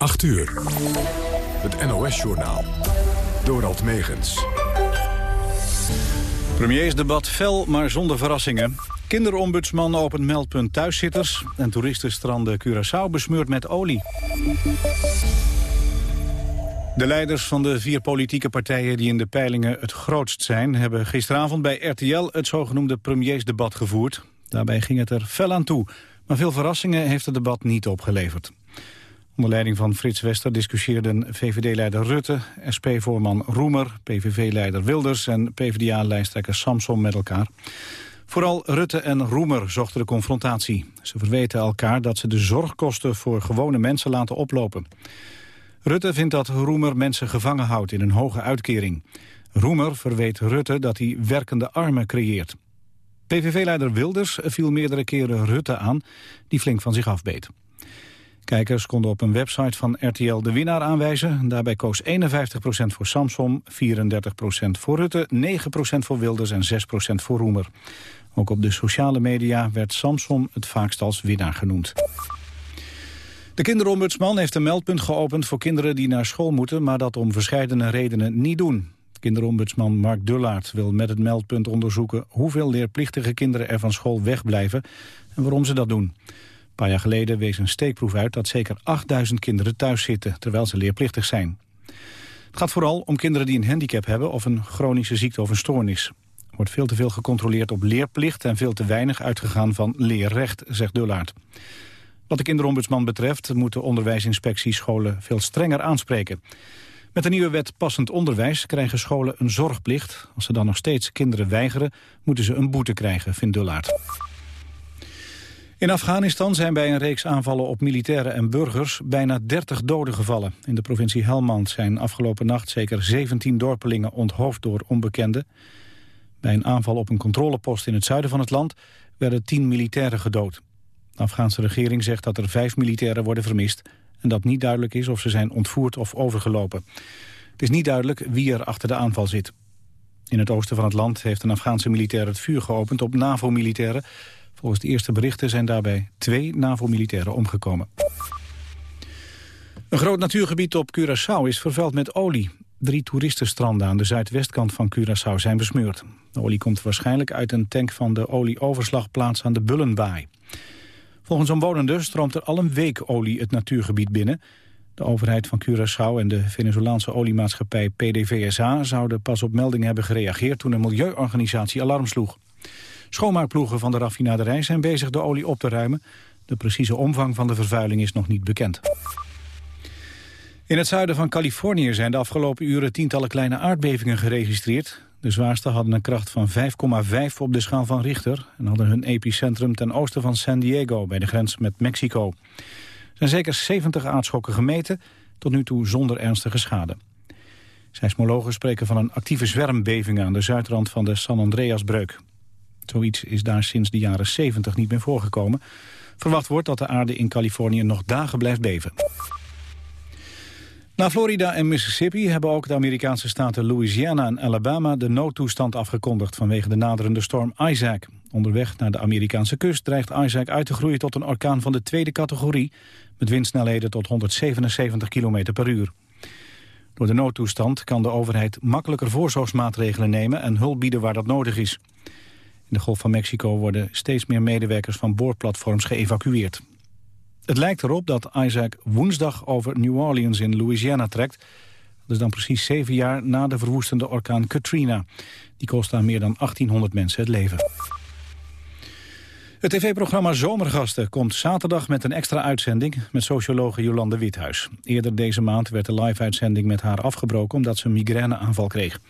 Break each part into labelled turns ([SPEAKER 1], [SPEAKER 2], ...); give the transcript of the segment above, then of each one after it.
[SPEAKER 1] 8 uur. Het NOS-journaal. Dorald Megens.
[SPEAKER 2] Premiersdebat fel, maar zonder verrassingen. Kinderombudsman opent meldpunt thuiszitters... en toeristenstranden Curaçao besmeurd met olie. De leiders van de vier politieke partijen die in de peilingen het grootst zijn... hebben gisteravond bij RTL het zogenoemde premiersdebat gevoerd. Daarbij ging het er fel aan toe. Maar veel verrassingen heeft het debat niet opgeleverd. Onder leiding van Frits Wester discussieerden VVD-leider Rutte, SP-voorman Roemer, PVV-leider Wilders en PvdA-lijsttrekker Samson met elkaar. Vooral Rutte en Roemer zochten de confrontatie. Ze verweten elkaar dat ze de zorgkosten voor gewone mensen laten oplopen. Rutte vindt dat Roemer mensen gevangen houdt in een hoge uitkering. Roemer verweet Rutte dat hij werkende armen creëert. PVV-leider Wilders viel meerdere keren Rutte aan, die flink van zich afbeet. Kijkers konden op een website van RTL de winnaar aanwijzen. Daarbij koos 51% voor Samson, 34% voor Rutte, 9% voor Wilders en 6% voor Roemer. Ook op de sociale media werd Samson het vaakst als winnaar genoemd. De kinderombudsman heeft een meldpunt geopend voor kinderen die naar school moeten... maar dat om verschillende redenen niet doen. Kinderombudsman Mark Dullaert wil met het meldpunt onderzoeken... hoeveel leerplichtige kinderen er van school wegblijven en waarom ze dat doen paar jaar geleden wees een steekproef uit dat zeker 8000 kinderen thuis zitten, terwijl ze leerplichtig zijn. Het gaat vooral om kinderen die een handicap hebben of een chronische ziekte of een stoornis. Er wordt veel te veel gecontroleerd op leerplicht en veel te weinig uitgegaan van leerrecht, zegt Dullaert. Wat de kinderombudsman betreft moet de onderwijsinspectie scholen veel strenger aanspreken. Met de nieuwe wet passend onderwijs krijgen scholen een zorgplicht. Als ze dan nog steeds kinderen weigeren, moeten ze een boete krijgen, vindt Dullaert. In Afghanistan zijn bij een reeks aanvallen op militairen en burgers bijna 30 doden gevallen. In de provincie Helmand zijn afgelopen nacht zeker 17 dorpelingen onthoofd door onbekenden. Bij een aanval op een controlepost in het zuiden van het land werden 10 militairen gedood. De Afghaanse regering zegt dat er vijf militairen worden vermist... en dat niet duidelijk is of ze zijn ontvoerd of overgelopen. Het is niet duidelijk wie er achter de aanval zit. In het oosten van het land heeft een Afghaanse militair het vuur geopend op NAVO-militairen... Volgens de eerste berichten zijn daarbij twee NAVO-militairen omgekomen. Een groot natuurgebied op Curaçao is vervuild met olie. Drie toeristenstranden aan de zuidwestkant van Curaçao zijn besmeurd. De olie komt waarschijnlijk uit een tank van de olieoverslagplaats aan de Bullenbaai. Volgens omwonenden stroomt er al een week olie het natuurgebied binnen. De overheid van Curaçao en de Venezolaanse oliemaatschappij PDVSA... zouden pas op melding hebben gereageerd toen een milieuorganisatie alarm sloeg. Schoonmaakploegen van de raffinaderij zijn bezig de olie op te ruimen. De precieze omvang van de vervuiling is nog niet bekend. In het zuiden van Californië zijn de afgelopen uren tientallen kleine aardbevingen geregistreerd. De zwaarste hadden een kracht van 5,5 op de schaal van Richter... en hadden hun epicentrum ten oosten van San Diego bij de grens met Mexico. Er zijn zeker 70 aardschokken gemeten, tot nu toe zonder ernstige schade. Seismologen spreken van een actieve zwermbeving aan de zuidrand van de San Andreasbreuk. Zoiets is daar sinds de jaren 70 niet meer voorgekomen. Verwacht wordt dat de aarde in Californië nog dagen blijft beven. Na Florida en Mississippi hebben ook de Amerikaanse staten Louisiana en Alabama de noodtoestand afgekondigd vanwege de naderende storm Isaac. Onderweg naar de Amerikaanse kust dreigt Isaac uit te groeien tot een orkaan van de tweede categorie, met windsnelheden tot 177 km per uur. Door de noodtoestand kan de overheid makkelijker voorzorgsmaatregelen nemen en hulp bieden waar dat nodig is. In de Golf van Mexico worden steeds meer medewerkers van boorplatforms geëvacueerd. Het lijkt erop dat Isaac woensdag over New Orleans in Louisiana trekt. Dat is dan precies zeven jaar na de verwoestende orkaan Katrina. Die kost aan meer dan 1800 mensen het leven. Het tv-programma Zomergasten komt zaterdag met een extra uitzending... met sociologe Jolande Withuis. Eerder deze maand werd de live-uitzending met haar afgebroken... omdat ze een migraineaanval kreeg.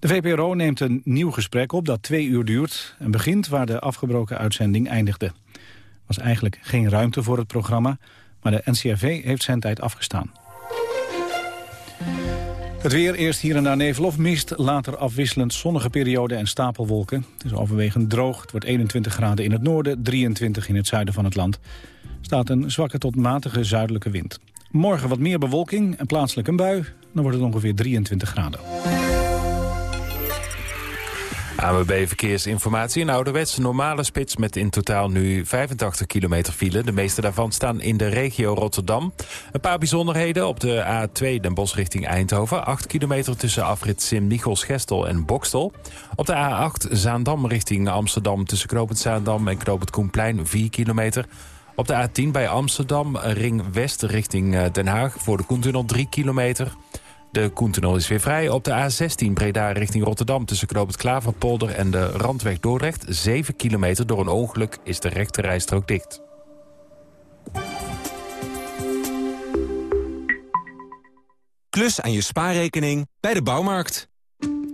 [SPEAKER 2] De VPRO neemt een nieuw gesprek op dat twee uur duurt... en begint waar de afgebroken uitzending eindigde. Er was eigenlijk geen ruimte voor het programma... maar de NCRV heeft zijn tijd afgestaan. Het weer, eerst hier en daar nevel of mist, later afwisselend zonnige periode en stapelwolken. Het is overwegend droog, het wordt 21 graden in het noorden, 23 in het zuiden van het land. Staat een zwakke tot matige zuidelijke wind. Morgen wat meer bewolking en plaatselijk een bui, dan wordt het ongeveer 23 graden.
[SPEAKER 3] AWB Verkeersinformatie. Een ouderwetse normale spits met in totaal nu 85 kilometer file. De meeste daarvan staan in de regio Rotterdam. Een paar bijzonderheden op de A2 Den Bosch richting Eindhoven. 8 kilometer tussen afrit Sint-Michels-Gestel en Bokstel. Op de A8 Zaandam richting Amsterdam tussen Knopend Zaandam en Knopend Koenplein 4 kilometer. Op de A10 bij Amsterdam, ring west richting eh, Den Haag... voor de Koentunnel 3 kilometer. De Koentunnel is weer vrij. Op de A16 Breda richting Rotterdam... tussen Knoop het Klaverpolder en de Randweg Dordrecht. 7 kilometer door een ongeluk is de rechte rijstrook dicht.
[SPEAKER 4] Klus aan je spaarrekening bij de bouwmarkt.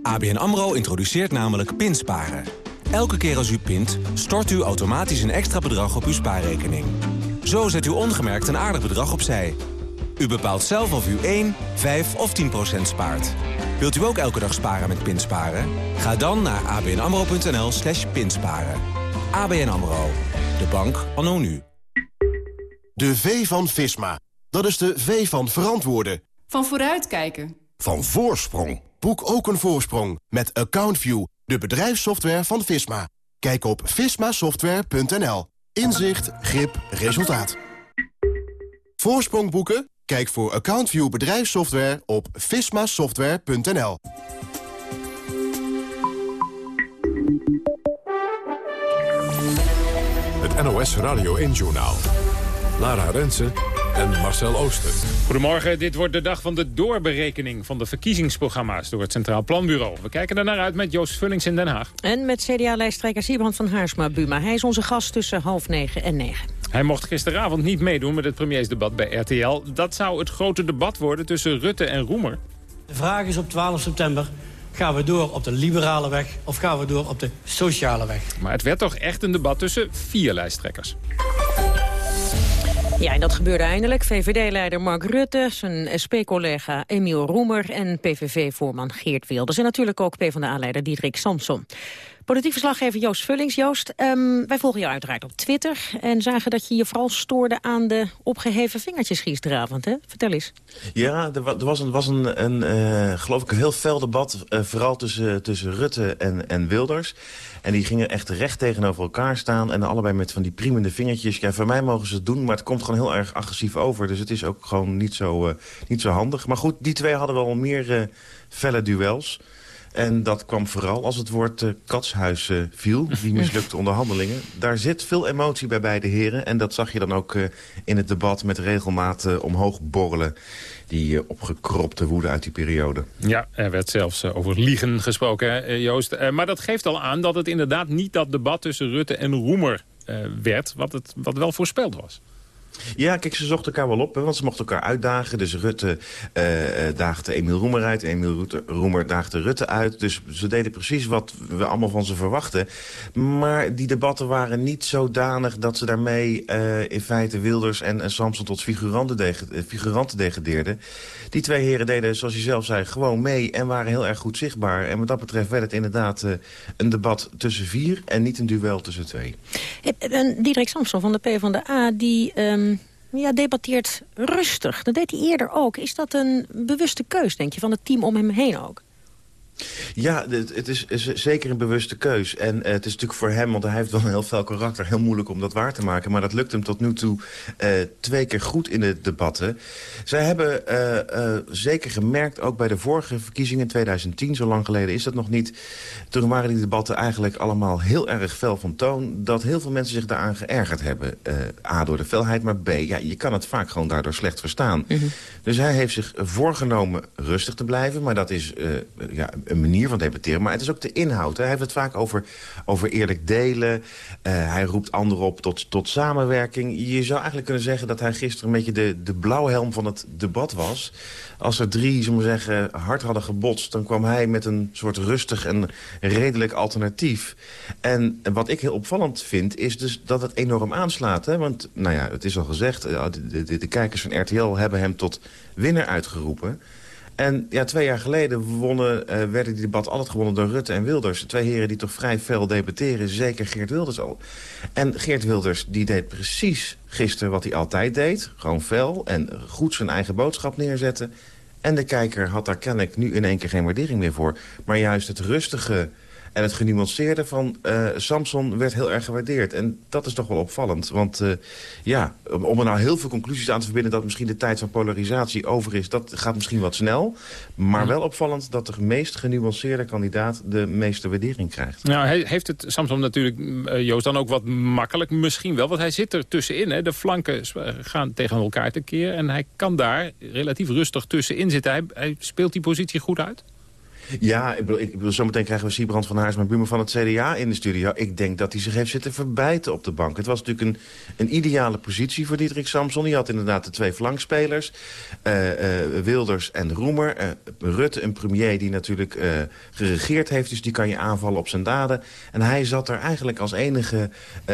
[SPEAKER 4] ABN AMRO introduceert namelijk pinsparen. Elke keer als u pint, stort u automatisch een extra bedrag op uw spaarrekening. Zo zet u ongemerkt een aardig bedrag opzij... U bepaalt zelf of u 1, 5 of 10 procent spaart. Wilt u ook elke dag sparen met Pinsparen? Ga dan naar abnamro.nl slash pinsparen. ABN AMRO. De bank anno nu.
[SPEAKER 5] De V van Visma. Dat is de V van verantwoorden.
[SPEAKER 6] Van vooruitkijken.
[SPEAKER 5] Van voorsprong. Boek ook een voorsprong met AccountView, de bedrijfssoftware van Visma. Kijk op vismasoftware.nl. Inzicht, grip, resultaat. Voorsprong boeken? Kijk voor AccountView bedrijfssoftware op vismasoftware.nl.
[SPEAKER 1] Het NOS Radio 1-journaal. Lara Rensen en Marcel Ooster.
[SPEAKER 7] Goedemorgen, dit wordt de dag van de doorberekening van de verkiezingsprogramma's door het Centraal Planbureau. We kijken er naar uit met Joost Vullings in Den Haag.
[SPEAKER 8] En met CDA-lijsttrekker Siebrand van Haarsma-Buma. Hij is onze gast tussen half negen en negen.
[SPEAKER 7] Hij mocht gisteravond niet meedoen met het premiersdebat bij RTL. Dat zou het grote debat worden tussen Rutte en Roemer.
[SPEAKER 9] De vraag is op 12 september... Gaan we door op de liberale weg of gaan we door op de sociale weg?
[SPEAKER 7] Maar het werd toch echt een debat tussen vier lijsttrekkers.
[SPEAKER 8] Ja, en dat gebeurde eindelijk. VVD-leider Mark Rutte, zijn SP-collega Emiel Roemer... en PVV-voorman Geert Wilders. En natuurlijk ook PvdA-leider Diederik Samson. Politiek verslaggever Joost Vullings. Joost, um, wij volgen jou uiteraard op Twitter... en zagen dat je je vooral stoorde aan de opgeheven vingertjes gisteravond. Hè? Vertel eens.
[SPEAKER 10] Ja, er, was een, was een, een uh, geloof ik, een heel fel debat... Uh, vooral tussen, tussen Rutte en, en Wilders. En die gingen echt recht tegenover elkaar staan... en allebei met van die priemende vingertjes. Ja, voor mij mogen ze het doen, maar het komt gewoon heel erg agressief over. Dus het is ook gewoon niet zo, uh, niet zo handig. Maar goed, die twee hadden wel meer felle duels... En dat kwam vooral als het woord uh, katshuis uh, viel, die mislukte onderhandelingen. Daar zit veel emotie bij beide heren. En dat zag je dan ook uh, in het debat met regelmaat omhoog borrelen. Die opgekropte woede uit die periode.
[SPEAKER 7] Ja, er werd zelfs over liegen gesproken, hè, Joost. maar dat geeft al aan dat het inderdaad niet dat debat tussen Rutte en Roemer werd... Wat, het, wat wel voorspeld was.
[SPEAKER 10] Ja, kijk, ze zochten elkaar wel op, want ze mochten elkaar uitdagen. Dus Rutte uh, daagde Emiel Roemer uit, Emiel Roemer daagde Rutte uit. Dus ze deden precies wat we allemaal van ze verwachten. Maar die debatten waren niet zodanig dat ze daarmee uh, in feite Wilders en, Samson tot figuranten, deg figuranten degradeerden. Die twee heren deden, zoals je zelf zei, gewoon mee en waren heel erg goed zichtbaar. En wat dat betreft werd het inderdaad een debat tussen vier en niet een duel tussen twee.
[SPEAKER 8] Diederik Samson van de PvdA, die... Um ja, debatteert rustig. Dat deed hij eerder ook. Is dat een bewuste keus, denk je, van het team om hem heen ook?
[SPEAKER 10] Ja, het is, is, zeker een bewuste keus. En uh, het is natuurlijk voor hem, want hij heeft wel een heel fel karakter... heel moeilijk om dat waar te maken. Maar dat lukt hem tot nu toe uh, twee keer goed in de debatten. Zij hebben uh, zeker gemerkt, ook bij de vorige verkiezingen in 2010... zo lang geleden is dat nog niet... toen waren die debatten eigenlijk allemaal heel erg fel van toon... dat heel veel mensen zich daaraan geërgerd hebben. A, door de felheid, maar B, ja, je kan het vaak gewoon daardoor slecht verstaan. Mm -hmm. Dus hij heeft zich voorgenomen rustig te blijven... maar dat is ja, een manier van debatteren. Maar het is ook de inhoud. Hè. Hij heeft het vaak over, over eerlijk delen. Uh, hij roept anderen op tot, tot samenwerking. Je zou eigenlijk kunnen zeggen dat hij gisteren een beetje de, de blauwhelm van het debat was. Als er drie, zullen we zeggen, hard hadden gebotst... dan kwam hij met een soort rustig en redelijk alternatief. En wat ik heel opvallend vind, is dus dat het enorm aanslaat. Hè? Want, nou ja, het is al gezegd, eh, de, de kijkers van RTL hebben hem tot winnaar uitgeroepen... En ja, twee jaar geleden wonnen, uh, werden die debat altijd gewonnen door Rutte en Wilders. Twee heren die toch vrij fel debatteren, zeker Geert Wilders al. En Geert Wilders die deed precies gisteren wat hij altijd deed. Gewoon fel en goed zijn eigen boodschap neerzetten. En de kijker had daar kennelijk nu in één keer geen waardering meer voor. Maar juist het rustige En het genuanceerde van uh, Samson werd heel erg gewaardeerd. En dat is toch wel opvallend. Want uh, ja, om er nou heel veel conclusies aan te verbinden... dat misschien de tijd van polarisatie over is... dat gaat misschien wat snel. Maar wel opvallend dat de meest genuanceerde kandidaat... de meeste waardering krijgt.
[SPEAKER 7] Nou, heeft het Samson natuurlijk, uh, Joost, dan ook wat makkelijk misschien wel. Want hij zit er tussenin. Hè. De flanken gaan tegen elkaar tekeer. En hij kan daar relatief rustig tussenin zitten. Hij, hij speelt die positie goed uit?
[SPEAKER 10] Ja, ik bedoel, ik bedoel, zometeen krijgen we Siebrand van Haarsma Buma van het CDA in de studio. Ik denk dat hij zich heeft zitten verbijten op de bank. Het was natuurlijk een, een ideale positie voor Diederik Samson. Die had inderdaad de twee flankspelers. Uh, uh, Wilders en Roemer. Uh, Rutte, een premier die natuurlijk geregeerd heeft. Dus die kan je aanvallen op zijn daden. En hij zat er eigenlijk als enige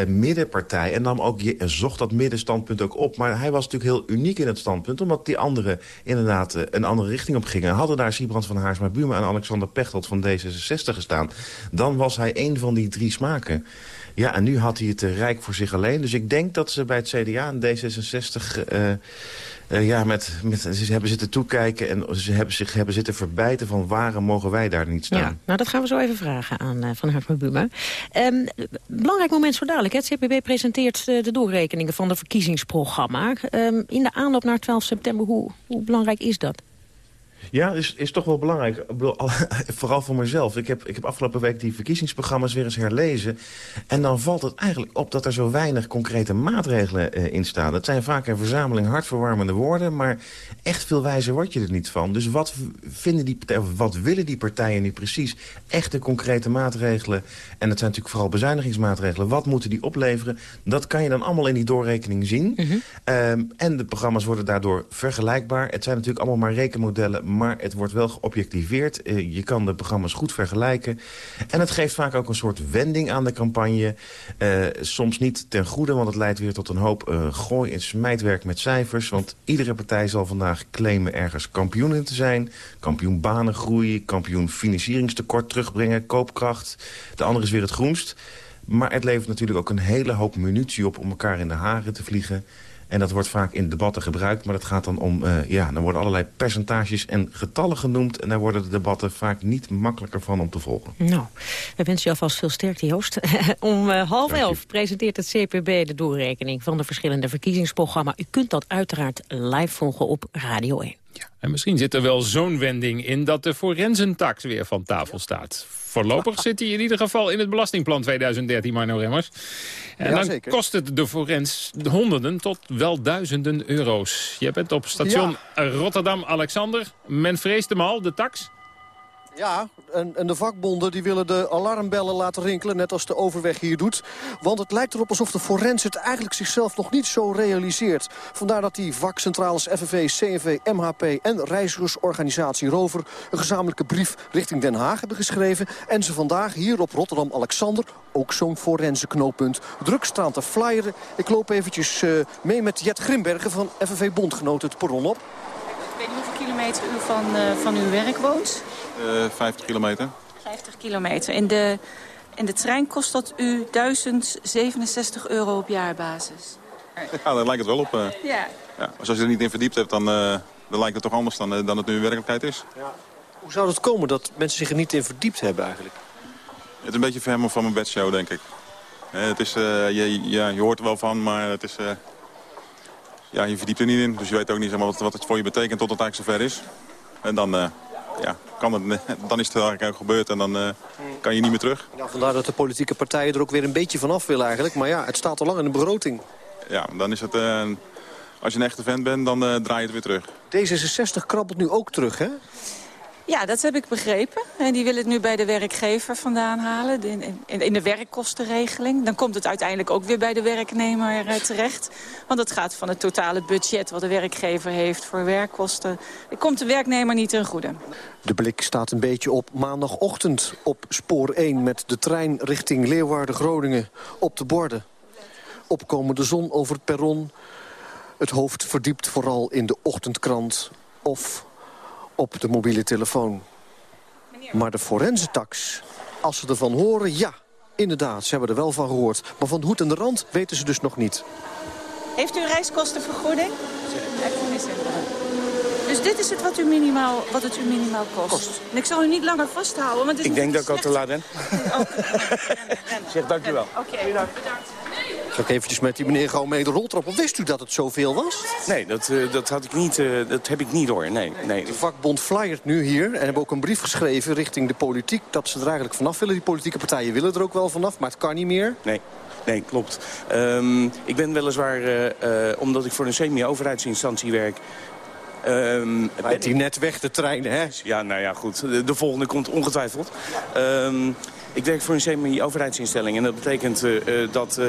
[SPEAKER 10] middenpartij. En nam ook, zocht dat middenstandpunt ook op. Maar hij was natuurlijk heel uniek in het standpunt. Omdat die anderen inderdaad een andere richting op gingen. Hadden daar Siebrand van Haarsma Buma en Alexander Pechtold van D66 gestaan... dan was hij een van die drie smaken. Ja, en nu had hij het rijk voor zich alleen. Dus ik denk dat ze bij het CDA en D66... Uh, uh, ja, met, met, ze hebben zitten toekijken en ze hebben zich hebben zitten verbijten van waarom mogen wij daar niet staan.
[SPEAKER 8] Nou dat gaan we zo even vragen aan Van Hart Buma. Um, belangrijk moment zo dadelijk. Het CPB presenteert de doorrekeningen van de verkiezingsprogramma. Um, in de aanloop naar 12 september, hoe, hoe belangrijk is dat?
[SPEAKER 10] Ja, is, is toch wel belangrijk. Ik bedoel, vooral voor mezelf. Ik heb, ik heb afgelopen week die verkiezingsprogramma's weer eens herlezen. En dan valt het eigenlijk op dat er zo weinig concrete maatregelen uh, in staan. Het zijn vaak een verzameling hartverwarmende woorden... maar echt veel wijzer word je er niet van. Dus wat, vinden die, wat willen die partijen nu precies? Echte concrete maatregelen. En dat zijn natuurlijk vooral bezuinigingsmaatregelen. Wat moeten die opleveren? Dat kan je dan allemaal in die doorrekening zien. Mm -hmm. um, en de programma's worden daardoor vergelijkbaar. Het zijn natuurlijk allemaal maar rekenmodellen maar het wordt wel geobjectiveerd. Uh, je kan de programma's goed vergelijken. En het geeft vaak ook een soort wending aan de campagne. Uh, soms niet ten goede, want het leidt weer tot een hoop uh, gooi- en smijtwerk met cijfers. Want iedere partij zal vandaag claimen ergens kampioen in te zijn. Kampioen banengroei, kampioen financieringstekort terugbrengen, koopkracht. De andere is weer het groenst. Maar het levert natuurlijk ook een hele hoop munitie op om elkaar in de haren te vliegen. En dat wordt vaak in debatten gebruikt. Maar dat gaat dan om, uh, ja, dan worden allerlei percentages en getallen genoemd. En daar worden de debatten vaak niet makkelijker van om te volgen.
[SPEAKER 8] Nou, we wensen je alvast veel sterkte, Joost. om uh, half elf presenteert het CPB de doorrekening van de verschillende verkiezingsprogramma's. U kunt dat uiteraard live volgen op Radio 1.
[SPEAKER 7] Ja, en misschien zit er wel zo'n wending in dat de forensentax weer van tafel staat. Voorlopig zit hij in ieder geval in het belastingplan 2013, Marno Remmers. En ja, dan zeker. kost het de forens honderden tot wel duizenden euro's. Je bent op station ja. Rotterdam-Alexander. Men vreest hem al, de tax?
[SPEAKER 6] Ja, en, en, de vakbonden die willen de alarmbellen laten rinkelen, net als de overweg hier doet. Want het lijkt erop alsof de forens het eigenlijk zichzelf nog niet zo realiseert. Vandaar dat die vakcentrales FNV, CNV, MHP en reizigersorganisatie Rover... een gezamenlijke brief richting Den Haag hebben geschreven. En ze vandaag hier op Rotterdam-Alexander, ook zo'n forensenknooppunt, druk staan te flyeren. Ik loop eventjes uh, mee met Jet Grimbergen van FNV Bondgenoten het perron op.
[SPEAKER 11] Ik weet niet hoeveel u van, uh, van uw werk woont.
[SPEAKER 12] Uh, 50 kilometer.
[SPEAKER 11] 50 kilometer. In de, in de trein kost dat u 1067 euro op jaarbasis.
[SPEAKER 12] Ja, daar lijkt het wel op. Uh. Ja. ja. Als je er niet in verdiept hebt, dan, uh, dan lijkt het toch anders dan, uh, dan het nu in werkelijkheid is. Ja.
[SPEAKER 6] Hoe zou het komen dat mensen zich er niet in verdiept hebben eigenlijk?
[SPEAKER 12] Het is een beetje verhemmen van mijn bedshow, denk ik. het is, je, ja, je hoort er wel van, maar het is, ja, je verdiept er niet in. Dus je weet ook niet zeg maar, wat, wat het voor je betekent tot het eigenlijk zover is. En dan, uh, ja, kan het, dan is het eigenlijk gebeurd en dan uh, kan je niet meer terug.
[SPEAKER 6] Ja, vandaar dat de politieke partijen er ook weer een beetje vanaf willen eigenlijk. Maar ja, het staat al lang in de begroting.
[SPEAKER 12] Ja, dan is het... Uh, als je een echte vent bent, dan draai je het weer terug.
[SPEAKER 6] D66 krabbelt nu ook terug, hè?
[SPEAKER 11] Ja, dat heb ik begrepen. En die willen het nu bij de werkgever vandaan halen, in, in, de werkkostenregeling. Dan komt het uiteindelijk ook weer bij de werknemer uh, terecht. Want het gaat van het totale budget wat de werkgever heeft voor werkkosten. Het komt de werknemer niet ten goede.
[SPEAKER 6] De blik staat een beetje op maandagochtend op spoor 1... met de trein richting Leeuwarden-Groningen op de borden. Opkomende zon over het perron. Het hoofd verdiept vooral in de ochtendkrant of op de mobiele telefoon. Maar de forensentax, als ze ervan horen, ja, inderdaad, ze hebben er wel van gehoord. Maar van de hoed en de rand weten ze dus nog niet.
[SPEAKER 11] Heeft u reiskostenvergoeding? Dus dit is het wat, u minimaal, wat het u minimaal kost. En ik zal u niet langer vasthouden. Want het is
[SPEAKER 13] ik denk dat ik al te laat ben. Oh. zeg dankjewel.
[SPEAKER 11] Oké, okay, bedankt.
[SPEAKER 6] Ga ik eventjes met die meneer gewoon mee de rol trappen. Wist u dat het zoveel was?
[SPEAKER 13] Nee, dat, uh, dat, had ik niet, uh, dat heb ik niet hoor. Nee, nee.
[SPEAKER 6] De vakbond flyert nu hier en hebben ook een brief geschreven richting de politiek... dat ze er eigenlijk vanaf willen. Die politieke partijen willen er ook wel vanaf, maar het kan niet meer.
[SPEAKER 13] Nee. Nee, klopt. Um, ik ben weliswaar, uh, omdat ik voor een semi-overheidsinstantie werk...
[SPEAKER 6] Um, Rijdt hij net weg, de trein, hè?
[SPEAKER 13] Ja, nou ja, goed. De, de volgende komt ongetwijfeld. Um, ik werk voor een semi-overheidsinstelling en dat betekent uh, dat uh,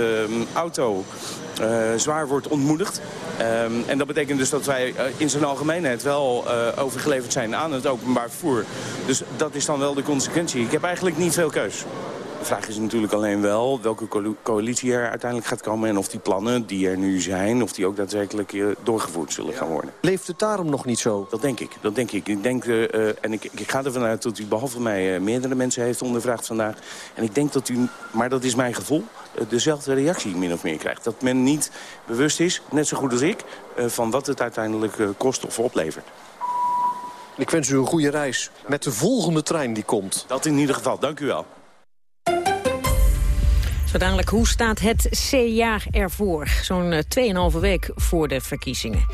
[SPEAKER 13] auto uh, zwaar wordt ontmoedigd. Um, en dat betekent dus dat wij in zijn algemeenheid wel overgeleverd zijn aan het openbaar vervoer. Dus dat is dan wel de consequentie. Ik heb eigenlijk niet veel keus. De vraag is natuurlijk alleen wel welke coalitie er uiteindelijk gaat komen... en of die plannen die er nu zijn, of die ook daadwerkelijk eh, doorgevoerd zullen gaan worden.
[SPEAKER 6] Leeft het daarom nog niet zo?
[SPEAKER 13] Dat denk ik. Dat denk ik. ik denk, uh, en ik, ik, ga ervan uit dat u behalve mij meerdere mensen heeft ondervraagd vandaag. En ik denk dat u, maar dat is mijn gevoel, dezelfde reactie min of meer krijgt. Dat men niet bewust is, net zo goed als ik, van wat het uiteindelijk kost of oplevert.
[SPEAKER 6] Ik wens u een goede reis met de volgende trein die komt.
[SPEAKER 13] Dat in ieder geval. Dank u wel.
[SPEAKER 8] Zo hoe staat het CA ervoor? Zo'n 2,5 eh, week voor de verkiezingen.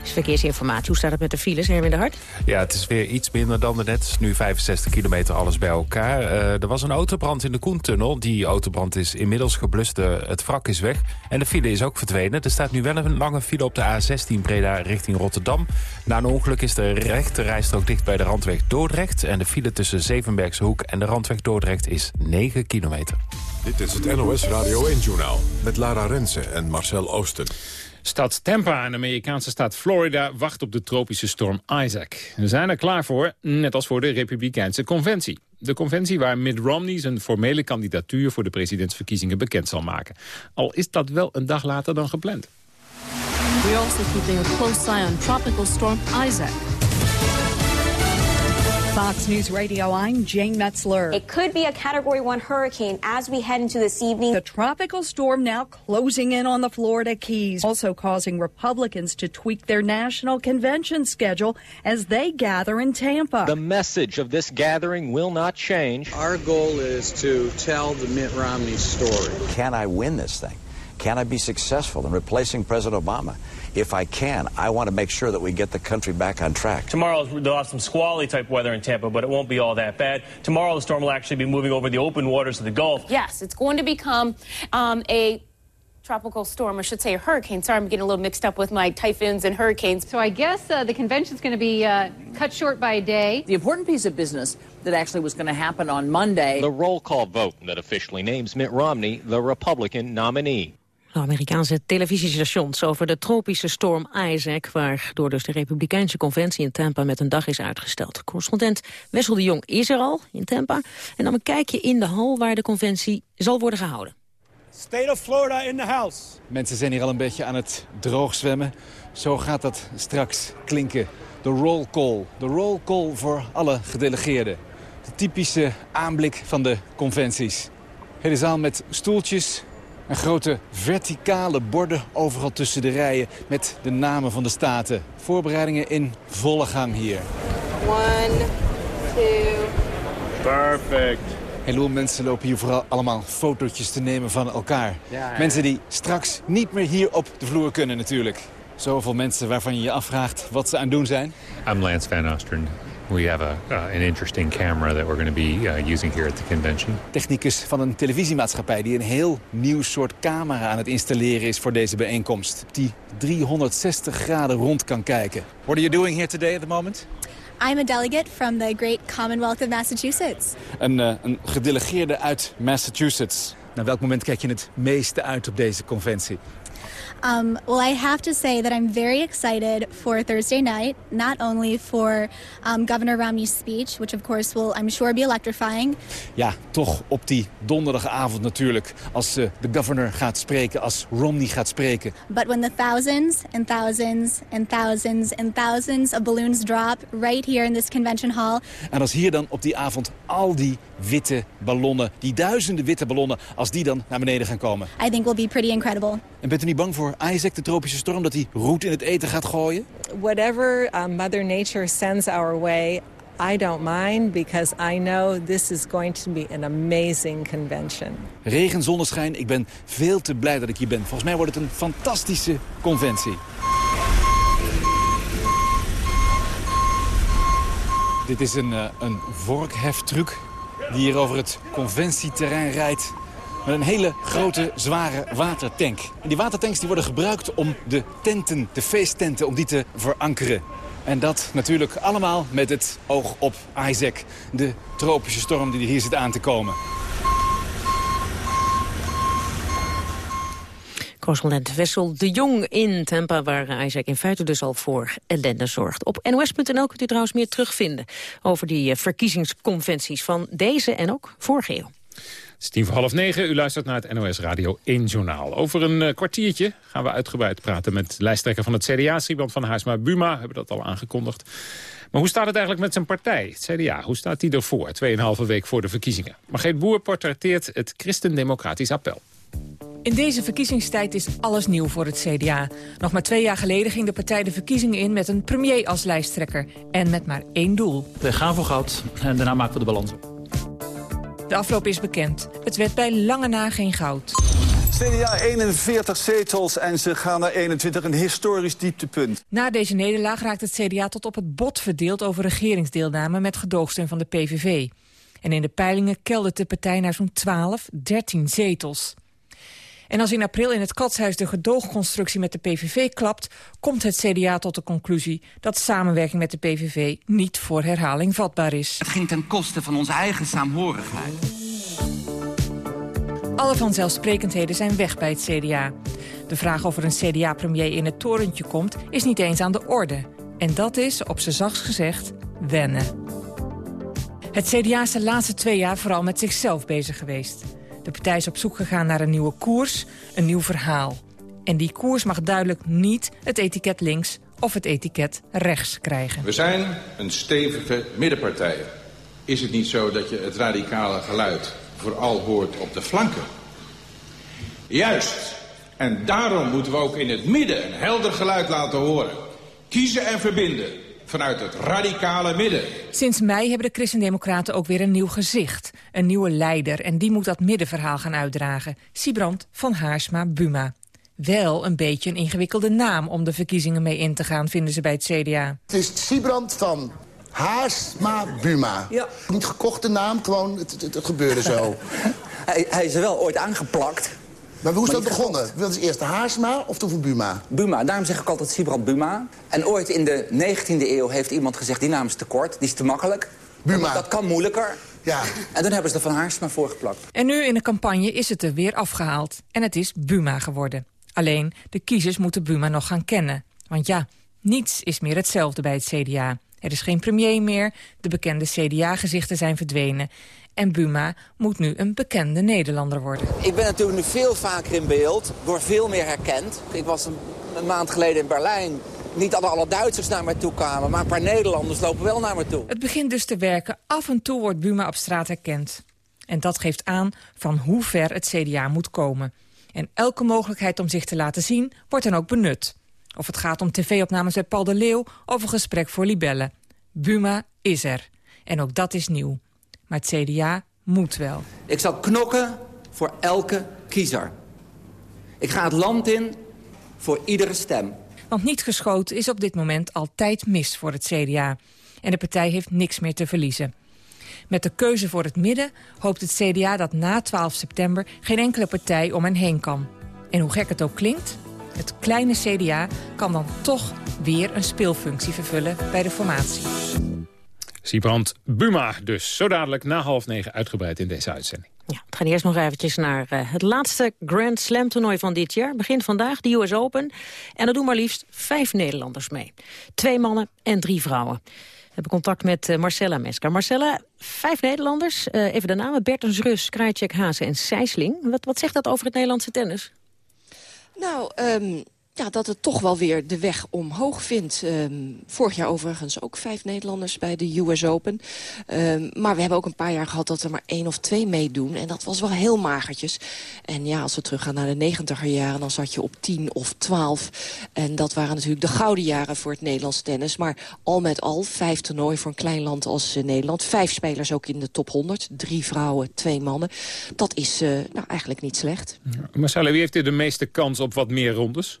[SPEAKER 8] Dus verkeersinformatie, hoe staat het met de files, in de Hart?
[SPEAKER 3] Ja, het is weer iets minder dan net. Nu 65 kilometer alles bij elkaar. Uh, er was een autobrand in de Koentunnel. Die autobrand is inmiddels geblust. het wrak is weg. En de file is ook verdwenen. Er staat nu wel een lange file op de A16 Breda richting Rotterdam. Na een ongeluk is de rechte rijstrook dicht bij de Randweg Dordrecht. En de file tussen Zevenbergse Hoek en de Randweg Dordrecht is 9 kilometer.
[SPEAKER 14] Dit is het NOS Radio 1-journaal met Lara Rensen en Marcel Oosten.
[SPEAKER 7] Stad Tampa in de Amerikaanse staat Florida wacht op de tropische storm Isaac. We zijn er klaar voor, net als voor de Republikeinse Conventie. De conventie waar Mitt Romney zijn formele kandidatuur voor de presidentsverkiezingen bekend zal maken. Al is dat wel een dag later dan gepland.
[SPEAKER 15] We also keeping a close eye on tropical storm Isaac.
[SPEAKER 16] Fox News Radio, I'm Jane Metzler.
[SPEAKER 17] It could be a Category 1 hurricane as we head into this evening.
[SPEAKER 16] The tropical storm now closing in on the Florida Keys, also causing Republicans to tweak their national convention schedule as they gather in Tampa.
[SPEAKER 18] The message of this gathering will not change.
[SPEAKER 19] Our goal is to tell the Mitt Romney story.
[SPEAKER 20] Can I win this thing? Can I be successful in replacing President Obama? If I can, I want to make sure that we get the country back on track.
[SPEAKER 21] Tomorrow, they'll have some squally type weather in Tampa, but it won't be all that bad. Tomorrow, the storm will actually be moving over the open waters of the Gulf.
[SPEAKER 22] Yes, it's going to become um, a tropical storm, I should say a hurricane. Sorry, I'm getting a little mixed up with my typhoons and hurricanes.
[SPEAKER 23] So I guess uh, the convention's going to be uh, cut short by a day.
[SPEAKER 24] The important piece of business that actually was going to happen on Monday.
[SPEAKER 18] The roll call vote that officially names Mitt Romney the Republican nominee.
[SPEAKER 8] Amerikaanse televisiestations over de tropische storm Isaac... waardoor dus de Republikeinse conventie in Tampa met een dag is uitgesteld. Correspondent Wessel de Jong is er al in Tampa... en dan een kijkje in de hal waar de conventie zal worden gehouden.
[SPEAKER 25] State of Florida in the house.
[SPEAKER 26] Mensen zijn hier al een beetje aan het droog zwemmen. Zo gaat dat straks klinken. De roll call. De roll call voor alle gedelegeerden. De typische aanblik van de conventies. Hele zaal met stoeltjes, en grote verticale borden overal tussen de rijen met de namen van de staten. Voorbereidingen in volle gang hier.
[SPEAKER 22] One, two...
[SPEAKER 25] Perfect.
[SPEAKER 26] Heel mensen lopen hier vooral allemaal fotootjes te nemen van elkaar. Mensen die straks niet meer hier op de vloer kunnen natuurlijk. Zoveel mensen waarvan je je afvraagt wat ze aan het doen zijn.
[SPEAKER 27] I'm Lance Van Osteren. We have a, uh, an interesting camera that we're going to be uh, using here at the convention.
[SPEAKER 26] Technicus van een televisiemaatschappij die een heel nieuw soort camera aan het installeren is voor deze bijeenkomst. Die 360 graden rond kan kijken. What are you doing here today at the moment?
[SPEAKER 28] I'm a delegate from the Great Commonwealth of Massachusetts.
[SPEAKER 26] Een, uh, een gedelegeerde uit Massachusetts. Naar welk moment kijk je het meeste uit op deze conventie?
[SPEAKER 28] Um, well, I have to say that I'm very excited for Thursday night, not only for um, Governor Romney's speech, which of course will, I'm sure, be electrifying.
[SPEAKER 26] Ja, toch op die donderdagavond natuurlijk, als uh, de governor gaat spreken, als Romney gaat spreken.
[SPEAKER 28] But when the thousands and thousands and thousands and thousands of balloons drop right here in this convention hall.
[SPEAKER 26] En als hier dan op die avond al die witte ballonnen, die duizenden witte ballonnen, als die dan naar beneden gaan komen.
[SPEAKER 28] I think will be pretty incredible.
[SPEAKER 26] En bent u niet bang voor Isaac, de tropische storm, dat hij roet in het eten gaat gooien?
[SPEAKER 29] whatever uh, Mother Nature sends our way, I don't mind because I know this is going to be an amazing convention.
[SPEAKER 26] Regen, zonneschijn, ik ben veel te blij dat ik hier ben. Volgens mij wordt het een fantastische conventie. Dit is een, uh, een vorkheftruc die hier over het conventieterrein rijdt. Met een hele grote, zware watertank. En die watertanks die worden gebruikt om de tenten, de feesttenten, om die te verankeren. En dat natuurlijk allemaal met het oog op Isaac, de tropische storm die hier zit aan te komen.
[SPEAKER 8] Correspondent Wessel de Jong in Tampa, waar Isaac in feite dus al voor ellende zorgt. Op nos.nl kunt u trouwens meer terugvinden over die eh, verkiezingsconventies van deze en ook vorige.
[SPEAKER 7] Het is tien voor half negen. U luistert naar het NOS Radio 1 Journaal. Over een uh, kwartiertje gaan we uitgebreid praten met lijsttrekker van het CDA, Siband van Haarsma Buma. We hebben dat al aangekondigd. Maar hoe staat het eigenlijk met zijn partij, het CDA? Hoe staat die ervoor, tweeënhalve week voor de verkiezingen? Margreet Boer portretteert het Christendemocratisch Appel.
[SPEAKER 30] In deze verkiezingstijd is alles nieuw voor het CDA. Nog maar twee jaar geleden ging de partij de verkiezingen in met een premier als lijsttrekker. En met maar één doel.
[SPEAKER 31] We gaan voor goud en daarna maken we de balans op.
[SPEAKER 30] De afloop is bekend. Het werd bij lange na geen goud.
[SPEAKER 32] CDA 41 zetels en ze gaan naar 21, een historisch dieptepunt.
[SPEAKER 30] Na deze nederlaag raakt het CDA tot op het bot verdeeld over regeringsdeelname met gedoogsteun van de PVV. En in de peilingen keldert de partij naar zo'n 12, 13 zetels. En als in april in het Katshuis de gedoogconstructie met de PVV klapt... komt het CDA tot de conclusie dat samenwerking met de PVV niet voor herhaling vatbaar is.
[SPEAKER 33] Het ging ten koste van onze eigen saamhorigheid.
[SPEAKER 30] Alle vanzelfsprekendheden zijn weg bij het CDA. De vraag of er een CDA-premier in het torentje komt is niet eens aan de orde. En dat is, op z'n zachts gezegd, wennen. Het CDA is de laatste twee jaar vooral met zichzelf bezig geweest. De partij is op zoek gegaan naar een nieuwe koers, een nieuw verhaal. En die koers mag duidelijk niet het etiket links of het etiket rechts krijgen.
[SPEAKER 34] We zijn een stevige middenpartij. Is het niet zo dat je het radicale geluid vooral hoort op de flanken? Juist. En daarom moeten we ook in het midden een helder geluid laten horen. Kiezen en verbinden vanuit het radicale midden.
[SPEAKER 30] Sinds mei hebben de Christendemocraten ook weer een nieuw gezicht. Een nieuwe leider en die moet dat middenverhaal gaan uitdragen. Sibrand van Haarsma Buma. Wel een beetje een ingewikkelde naam om de verkiezingen mee in te gaan, vinden ze bij het CDA.
[SPEAKER 35] Het is Sibrand van Haarsma Buma. Ja. Niet gekochte naam, gewoon het, het, het gebeurde zo.
[SPEAKER 36] hij, hij is er wel ooit aangeplakt.
[SPEAKER 35] Maar hoe is dat begonnen? Wil je eerst Haarsma of toen Buma?
[SPEAKER 36] Buma, daarom zeg ik altijd Sibrand Buma. En ooit in de 19e eeuw heeft iemand gezegd... die naam is te kort, die is te makkelijk. Buma. Dat kan moeilijker. Ja. En dan hebben ze er van Haarsma voorgeplakt.
[SPEAKER 30] En nu in de campagne is het er weer afgehaald. En het is Buma geworden. Alleen, de kiezers moeten Buma nog gaan kennen. Want ja, niets is meer hetzelfde bij het CDA. Er is geen premier meer, de bekende CDA-gezichten zijn verdwenen. En Buma moet nu een bekende Nederlander worden.
[SPEAKER 36] Ik ben natuurlijk nu veel vaker in beeld, door veel meer herkend. Ik was een, een maand geleden in Berlijn. Niet alle, alle Duitsers naar me toe kwamen, maar een paar Nederlanders lopen wel naar me toe.
[SPEAKER 30] Het begint dus te werken. Af en toe wordt Buma op straat herkend. En dat geeft aan van hoe ver het CDA moet komen. En elke mogelijkheid om zich te laten zien wordt dan ook benut. Of het gaat om tv-opnames bij Paul de Leeuw of een gesprek voor libellen. Buma is er. En ook dat is nieuw. Maar het CDA moet wel.
[SPEAKER 36] Ik zal knokken voor elke kiezer. Ik ga het land in voor iedere stem.
[SPEAKER 30] Want niet geschoten is op dit moment altijd mis voor het CDA. En de partij heeft niks meer te verliezen. Met de keuze voor het midden hoopt het CDA dat na 12 september... geen enkele partij om hen heen kan. En hoe gek het ook klinkt, het kleine CDA kan dan toch weer een speelfunctie vervullen bij de formatie.
[SPEAKER 7] Siebrand Buma dus. Zo dadelijk na half negen uitgebreid in deze uitzending.
[SPEAKER 8] Ja, we gaan eerst nog eventjes naar uh, het laatste Grand Slam toernooi van dit jaar. Begint vandaag, de US Open. En er doen maar liefst vijf Nederlanders mee. Twee mannen en drie vrouwen. We hebben contact met uh, Marcella Mesker. Marcella, vijf Nederlanders. Uh, even de namen. Bertens Rus, Krajcek, Hazen en Sijsling. Wat, wat zegt dat over het Nederlandse tennis?
[SPEAKER 37] Nou, um,
[SPEAKER 38] ja, dat het toch wel weer de weg omhoog vindt. Um, vorig jaar overigens ook vijf Nederlanders bij de US Open. Um, maar we hebben ook een paar jaar gehad dat er maar één of twee meedoen. En dat was wel heel magertjes. En ja, als we teruggaan naar de negentiger jaren... dan zat je op tien of twaalf. En dat waren natuurlijk de gouden jaren voor het Nederlands tennis. Maar al met al, vijf toernooi voor een klein land als uh, Nederland. Vijf spelers ook in de top 100. Drie vrouwen, twee mannen. Dat is uh, nou, eigenlijk niet slecht.
[SPEAKER 7] Ja. Wie heeft er de meeste kans op wat meer rondes?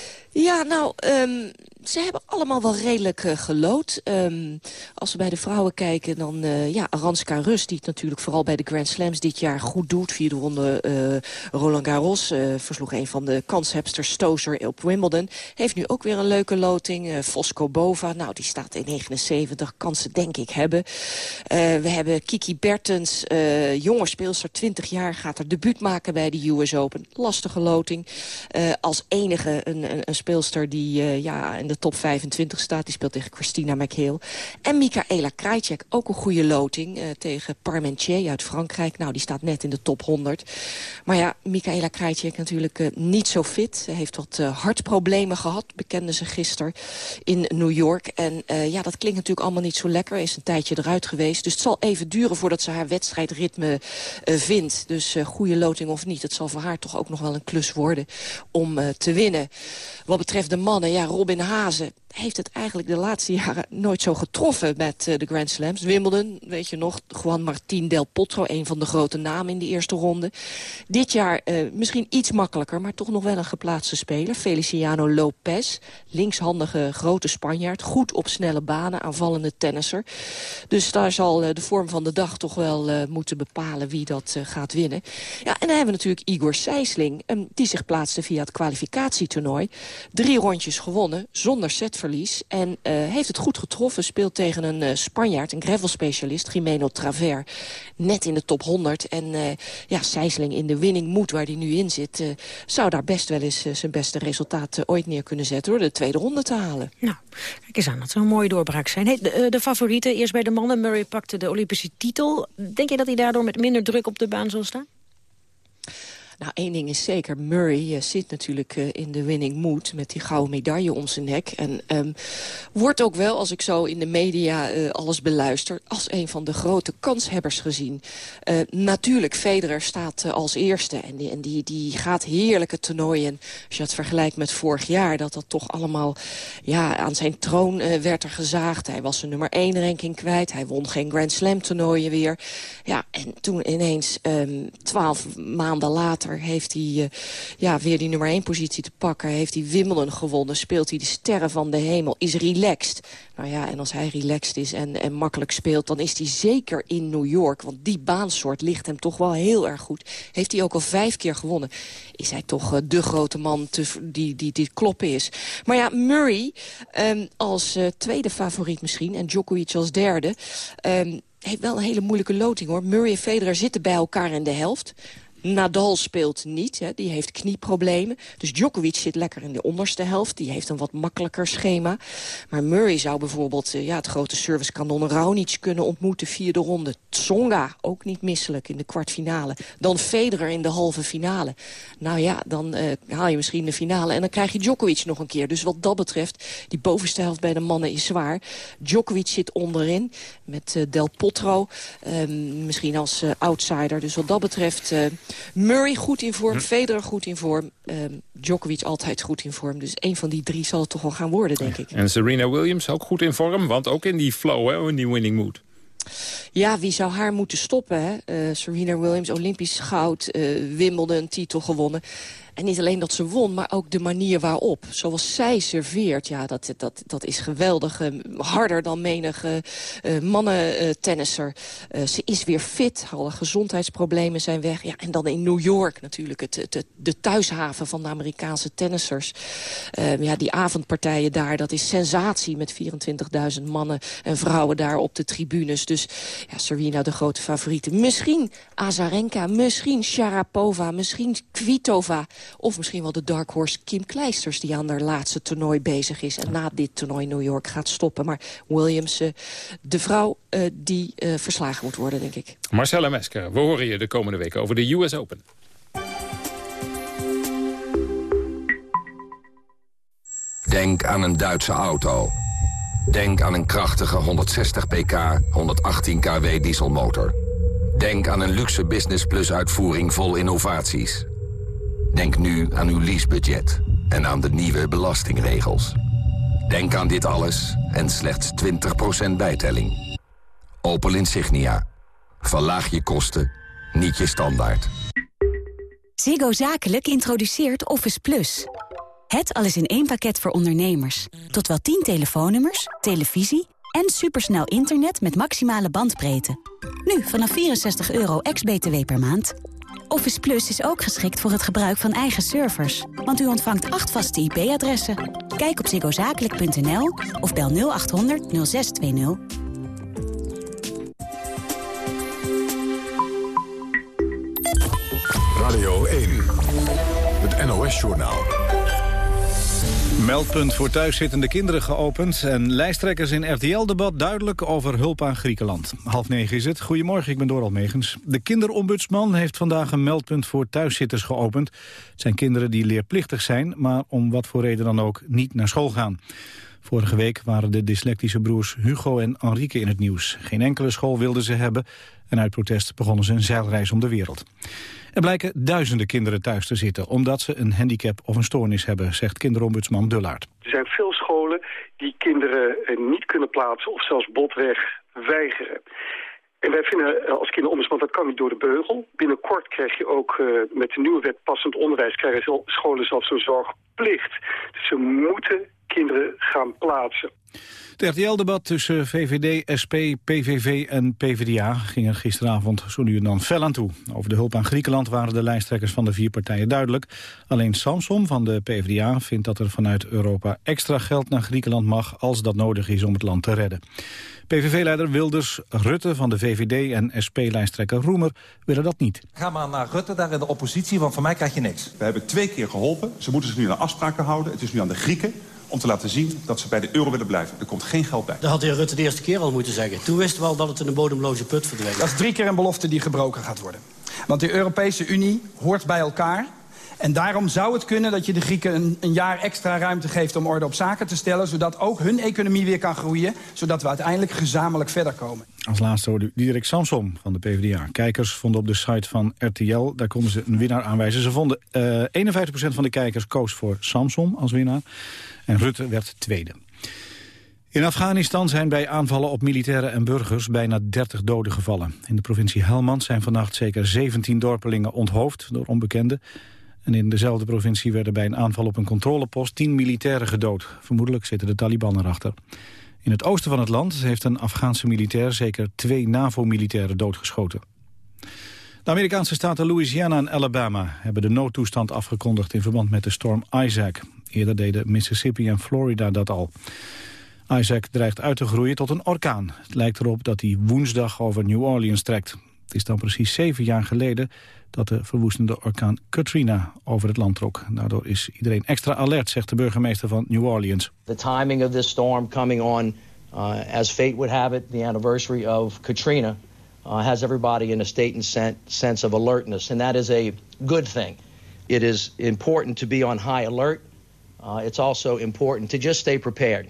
[SPEAKER 38] Ja, nou, um, ze hebben allemaal wel redelijk uh, gelood. Um, als we bij de vrouwen kijken, dan uh, ja, Aranska Rus... die het natuurlijk vooral bij de Grand Slams dit jaar goed doet. Vierde ronde uh, Roland Garros versloeg een van de kanshebsters Stozer op Wimbledon. Heeft nu ook weer een leuke loting. Fosco Bova, nou, die staat in 79. Kan ze denk ik hebben. we hebben Kiki Bertens, jonge speelster, 20 jaar... gaat er debuut maken bij de US Open. Lastige loting. als enige een, een, een speelster die ja de top 25 staat. Die speelt tegen Christina McHale. En Michaela Krajcek, ook een goede loting uh, tegen Parmentier uit Frankrijk. Nou, die staat net in de top 100. Maar ja, Michaela Krajcek natuurlijk uh, niet zo fit. Ze heeft wat hartproblemen gehad, bekende ze gisteren in New York. En ja, dat klinkt natuurlijk allemaal niet zo lekker. Is een tijdje eruit geweest. Dus het zal even duren voordat ze haar wedstrijdritme vindt. Dus goede loting of niet, het zal voor haar toch ook nog wel een klus worden om te winnen. Wat betreft de mannen, ja, Robin Haas heeft het eigenlijk de laatste jaren nooit zo getroffen met uh, de Grand Slams. Wimbledon, weet je nog, Juan Martín del Potro, een van de grote namen in de eerste ronde. Dit jaar uh, misschien iets makkelijker, maar toch nog wel een geplaatste speler. Feliciano Lopez, linkshandige grote Spanjaard. Goed op snelle banen, aanvallende tennisser. Dus daar zal uh, de vorm van de dag toch wel moeten bepalen wie dat gaat winnen. Ja, en dan hebben we natuurlijk Igor Sijsling, um, die zich plaatste via het kwalificatietoernooi. Drie rondjes gewonnen, zonder setverlies. En uh, heeft het goed getroffen. Speelt tegen een uh, Spanjaard, een gravel-specialist, Jimeno Traver. Net in de top 100. En uh, ja, Sijsling in de winning moed waar hij nu in zit... zou daar best wel eens zijn beste resultaat ooit neer kunnen zetten... door de tweede ronde te halen.
[SPEAKER 8] Nou, kijk eens aan. Dat zou een mooie doorbraak zijn. De favorieten, eerst bij de mannen. Murray pakte de Olympische titel. Denk je dat hij daardoor met minder druk op de baan zal staan?
[SPEAKER 38] Nou, één ding is zeker. Murray zit natuurlijk uh, in de winning mood met die gouden medaille om zijn nek. En um, wordt ook wel, als ik zo in de media uh, alles beluister... als een van de grote kanshebbers gezien. natuurlijk, Federer staat als eerste. En, die, die, die gaat heerlijke toernooien. Als je het vergelijkt met vorig jaar... dat dat toch allemaal ja, aan zijn troon werd er gezaagd. Hij was zijn nummer één ranking kwijt. Hij won geen Grand Slam toernooien weer. Ja, en toen ineens um, twaalf maanden later heeft hij uh, ja, weer die nummer 1 positie te pakken. Heeft hij Wimbledon gewonnen. Speelt hij de sterren van de hemel. Is relaxed. Nou ja, en als hij relaxed is en, en makkelijk speelt... dan is hij zeker in New York. Want die baansoort ligt hem toch wel heel erg goed. Heeft hij ook al vijf keer gewonnen. Is hij toch uh, de grote man die, die, die kloppen is. Maar ja, Murray um, als uh, tweede favoriet misschien... en Djokovic als derde... Um, heeft wel een hele moeilijke loting, hoor. Murray en Federer zitten bij elkaar in de helft. Nadal speelt niet, hè, die heeft knieproblemen. Dus Djokovic zit lekker in de onderste helft. Die heeft een wat makkelijker schema. Maar Murray zou bijvoorbeeld uh, ja, het grote servicekanon Raonic kunnen ontmoeten. Vierde ronde. Tsonga, ook niet misselijk in de kwartfinale. Dan Federer in de halve finale. Nou ja, dan uh, haal je misschien de finale. En dan krijg je Djokovic nog een keer. Dus wat dat betreft, die bovenste helft bij de mannen is zwaar. Djokovic zit onderin met uh, Del Potro. Ehm, misschien als outsider. Dus wat dat betreft... Murray goed in vorm, hm. Federer goed in vorm. Um, Djokovic altijd goed in vorm. Dus een van die drie zal het toch wel gaan worden, denk ik.
[SPEAKER 7] En Serena Williams ook goed in vorm, want ook in die flow, hè, in die winning mood.
[SPEAKER 38] Ja, wie zou haar moeten stoppen? Hè? Uh, Serena Williams, Olympisch goud, uh, Wimbledon, titel gewonnen. En niet alleen dat ze won, maar ook de manier waarop. Zoals zij serveert, ja, dat, dat, dat is geweldig. Uh, harder dan menige uh, mannentennisser. Uh, ze is weer fit, alle gezondheidsproblemen zijn weg. Ja, en dan in New York natuurlijk, het, het, de thuishaven van de Amerikaanse tennissers. Ehm, ja, die avondpartijen daar, dat is sensatie met 24.000 mannen en vrouwen daar op de tribunes. Dus ja, Serena de grote favoriete. Misschien Azarenka, misschien Sharapova, misschien Kvitova... Of misschien wel de dark horse Kim Kleisters... die aan haar laatste toernooi bezig is... en na dit toernooi New York gaat stoppen. Maar Williams, uh, de vrouw uh, die uh, verslagen moet worden, denk ik.
[SPEAKER 7] Marcella Mesker, we horen je de komende weken over de US Open.
[SPEAKER 39] Denk aan een Duitse auto. Denk aan een krachtige 160 pk, 118 kW dieselmotor. Denk aan een luxe Business Plus uitvoering vol innovaties. Denk nu aan uw leasebudget en aan de nieuwe belastingregels. Denk aan dit alles en slechts 20% bijtelling. Opel Insignia. Verlaag je kosten, niet je standaard.
[SPEAKER 40] Ziggo Zakelijk introduceert Office Plus. Het alles in één pakket voor ondernemers. Tot wel 10 telefoonnummers, televisie en supersnel internet met maximale bandbreedte. Nu vanaf 64 euro ex-BTW per maand. Office Plus is ook geschikt voor het gebruik van eigen servers. Want u ontvangt acht vaste IP-adressen. Kijk op ziggozakelijk.nl of bel 0800 0620.
[SPEAKER 14] Radio 1, het NOS-journaal.
[SPEAKER 2] Meldpunt voor thuiszittende kinderen geopend... en lijsttrekkers in RTL-debat duidelijk over hulp aan Griekenland. Half negen is het. Goedemorgen, ik ben Doral Megens. De kinderombudsman heeft vandaag een meldpunt voor thuiszitters geopend. Het zijn kinderen die leerplichtig zijn... maar om wat voor reden dan ook niet naar school gaan. Vorige week waren de dyslectische broers Hugo en Enrique in het nieuws. Geen enkele school wilden ze hebben... en uit protest begonnen ze een zeilreis om de wereld. Er blijken duizenden kinderen thuis te zitten... omdat ze een handicap of een stoornis hebben, zegt kinderombudsman Dullaert.
[SPEAKER 41] Er zijn veel scholen die kinderen eh, niet kunnen plaatsen... of zelfs botweg weigeren. En wij vinden eh, als kinderombudsman dat kan niet door de beugel. Binnenkort krijg je ook uh, met de nieuwe wet passend onderwijs... krijgen scholen zelfs een zorgplicht. Dus ze moeten kinderen gaan plaatsen.
[SPEAKER 2] Het RTL-debat tussen VVD, SP, PVV en PvdA ging er gisteravond zo nu en dan fel aan toe. Over de hulp aan Griekenland waren de lijsttrekkers van de vier partijen duidelijk. Alleen Samsom van de PvdA vindt dat er vanuit Europa extra geld naar Griekenland mag als dat nodig is om het land te redden. PVV-leider Wilders, Rutte van de VVD en SP-lijsttrekker Roemer willen dat niet.
[SPEAKER 42] Ga maar naar Rutte, daar in de oppositie, want van mij krijg je niks. We hebben twee keer geholpen. Ze moeten zich nu aan afspraken houden. Het is nu aan de Grieken om te laten zien dat ze bij de euro willen blijven. Er komt geen geld bij.
[SPEAKER 43] Dat had de heer Rutte de eerste keer al moeten zeggen. Toen wisten we al dat het in een bodemloze put verdween.
[SPEAKER 44] Dat is drie keer een belofte die gebroken gaat worden. Want de Europese Unie hoort bij elkaar. En daarom zou het kunnen dat je de Grieken een, een, jaar extra ruimte geeft om orde op zaken te stellen... zodat ook hun economie weer kan groeien, zodat we uiteindelijk gezamenlijk verder komen.
[SPEAKER 2] Als laatste hoorde Diederik Samsom van de PvdA. Kijkers vonden op de site van RTL, daar konden ze een winnaar aanwijzen. Ze vonden eh, 51% van de kijkers koos voor Samsom als winnaar. En Rutte werd tweede. In Afghanistan zijn bij aanvallen op militairen en burgers bijna 30 doden gevallen. In de provincie Helmand zijn vannacht zeker 17 dorpelingen onthoofd door onbekenden. En in dezelfde provincie werden bij een aanval op een controlepost 10 militairen gedood. Vermoedelijk zitten de Taliban erachter. In het oosten van het land heeft een Afghaanse militair zeker twee NAVO-militairen doodgeschoten. De Amerikaanse staten Louisiana en Alabama hebben de noodtoestand afgekondigd in verband met de storm Isaac. Eerder deden Mississippi en Florida dat al. Isaac dreigt uit te groeien tot een orkaan. Het lijkt erop dat hij woensdag over New Orleans trekt. Het is dan precies zeven jaar geleden dat de verwoestende orkaan Katrina over het land trok. Daardoor is iedereen extra alert, zegt de burgemeester van New Orleans.
[SPEAKER 22] The timing of this storm coming on, uh, as fate would have it, the anniversary of Katrina... Uh, has everybody in a state and sense of alertness, and that is a good thing. It is important to be on high alert. Uh, it's also important to just stay prepared.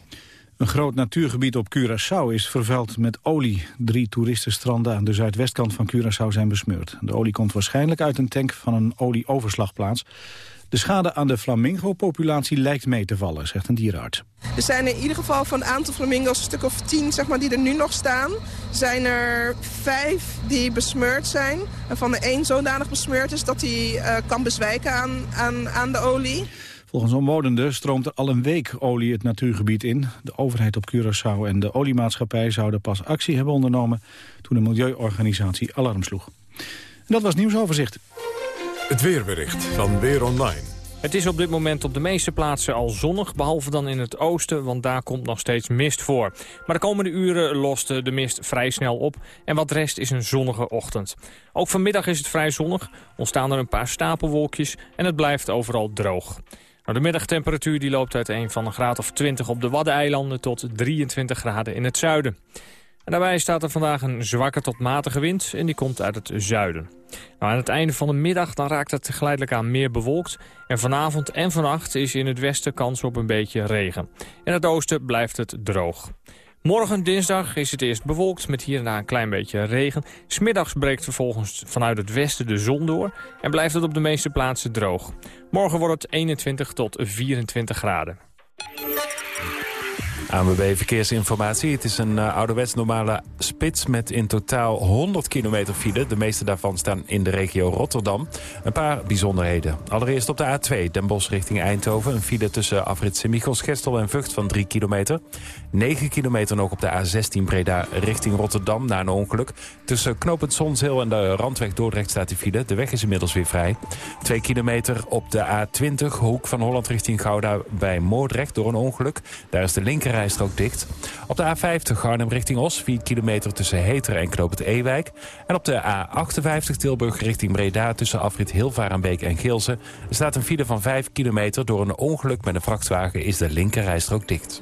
[SPEAKER 2] Een groot natuurgebied op Curaçao is vervuild met olie. Drie toeristenstranden aan de zuidwestkant van Curaçao zijn besmeurd. De olie komt waarschijnlijk uit een tank van een olieoverslagplaats. De schade aan de flamingo-populatie lijkt mee te vallen, zegt een dierenarts.
[SPEAKER 45] Er zijn in ieder geval van een aantal flamingo's, een stuk of tien zeg maar, die er nu nog staan... zijn er vijf die besmeurd zijn. En van de één zodanig besmeurd is dat hij uh, kan bezwijken aan, aan de olie.
[SPEAKER 2] Volgens omwonenden stroomt er al een week olie het natuurgebied in. De overheid op Curaçao en de oliemaatschappij zouden pas actie hebben ondernomen... toen de milieuorganisatie alarm sloeg. En dat was nieuwsoverzicht.
[SPEAKER 14] Het weerbericht van Weer Online.
[SPEAKER 37] Het is op dit moment op de meeste plaatsen al zonnig, behalve dan in het oosten, want daar komt nog steeds mist voor. Maar de komende uren lost de mist vrij snel op en wat rest is een zonnige ochtend. Ook vanmiddag is het vrij zonnig, ontstaan er een paar stapelwolkjes en het blijft overal droog. Nou, de middagtemperatuur die loopt uiteen van een graad of 20 op de Waddeneilanden tot 23 graden in het zuiden. En daarbij staat er vandaag een zwakke tot matige wind en die komt uit het zuiden. Nou, aan het einde van de middag dan raakt het geleidelijk aan meer bewolkt. En vanavond en vannacht is in het westen kans op een beetje regen. In het oosten blijft het droog. Morgen dinsdag is het eerst bewolkt met hier en daar een klein beetje regen. Smiddags breekt vervolgens vanuit het westen de zon door en blijft het op de meeste plaatsen droog. Morgen wordt het 21 tot 24 graden.
[SPEAKER 3] ANWB Verkeersinformatie. Het is een uh, ouderwets normale spits met in totaal 100 kilometer file. De meeste daarvan staan in de regio Rotterdam. Een paar bijzonderheden. Allereerst op de A2, Den Bosch richting Eindhoven. Een file tussen afrit Sint-Michels, Gestel en Vught van 3 kilometer. 9 kilometer nog op de A16 Breda richting Rotterdam na een ongeluk. Tussen Knopend Zonshil en de Randweg Dordrecht staat de file. De weg is inmiddels weer vrij. 2 kilometer op de A20, hoek van Holland richting Gouda bij Moordrecht door een ongeluk. Daar is de linkerrij rijstrook dicht. Op de A50 Garnem richting Os, 4 kilometer tussen Heteren en Knoop Ewijk. En op de A58 Tilburg richting Breda tussen afrit Hilvarenbeek en Geelse... staat een file van 5 kilometer. Door een ongeluk met een vrachtwagen is de linker rijstrook dicht.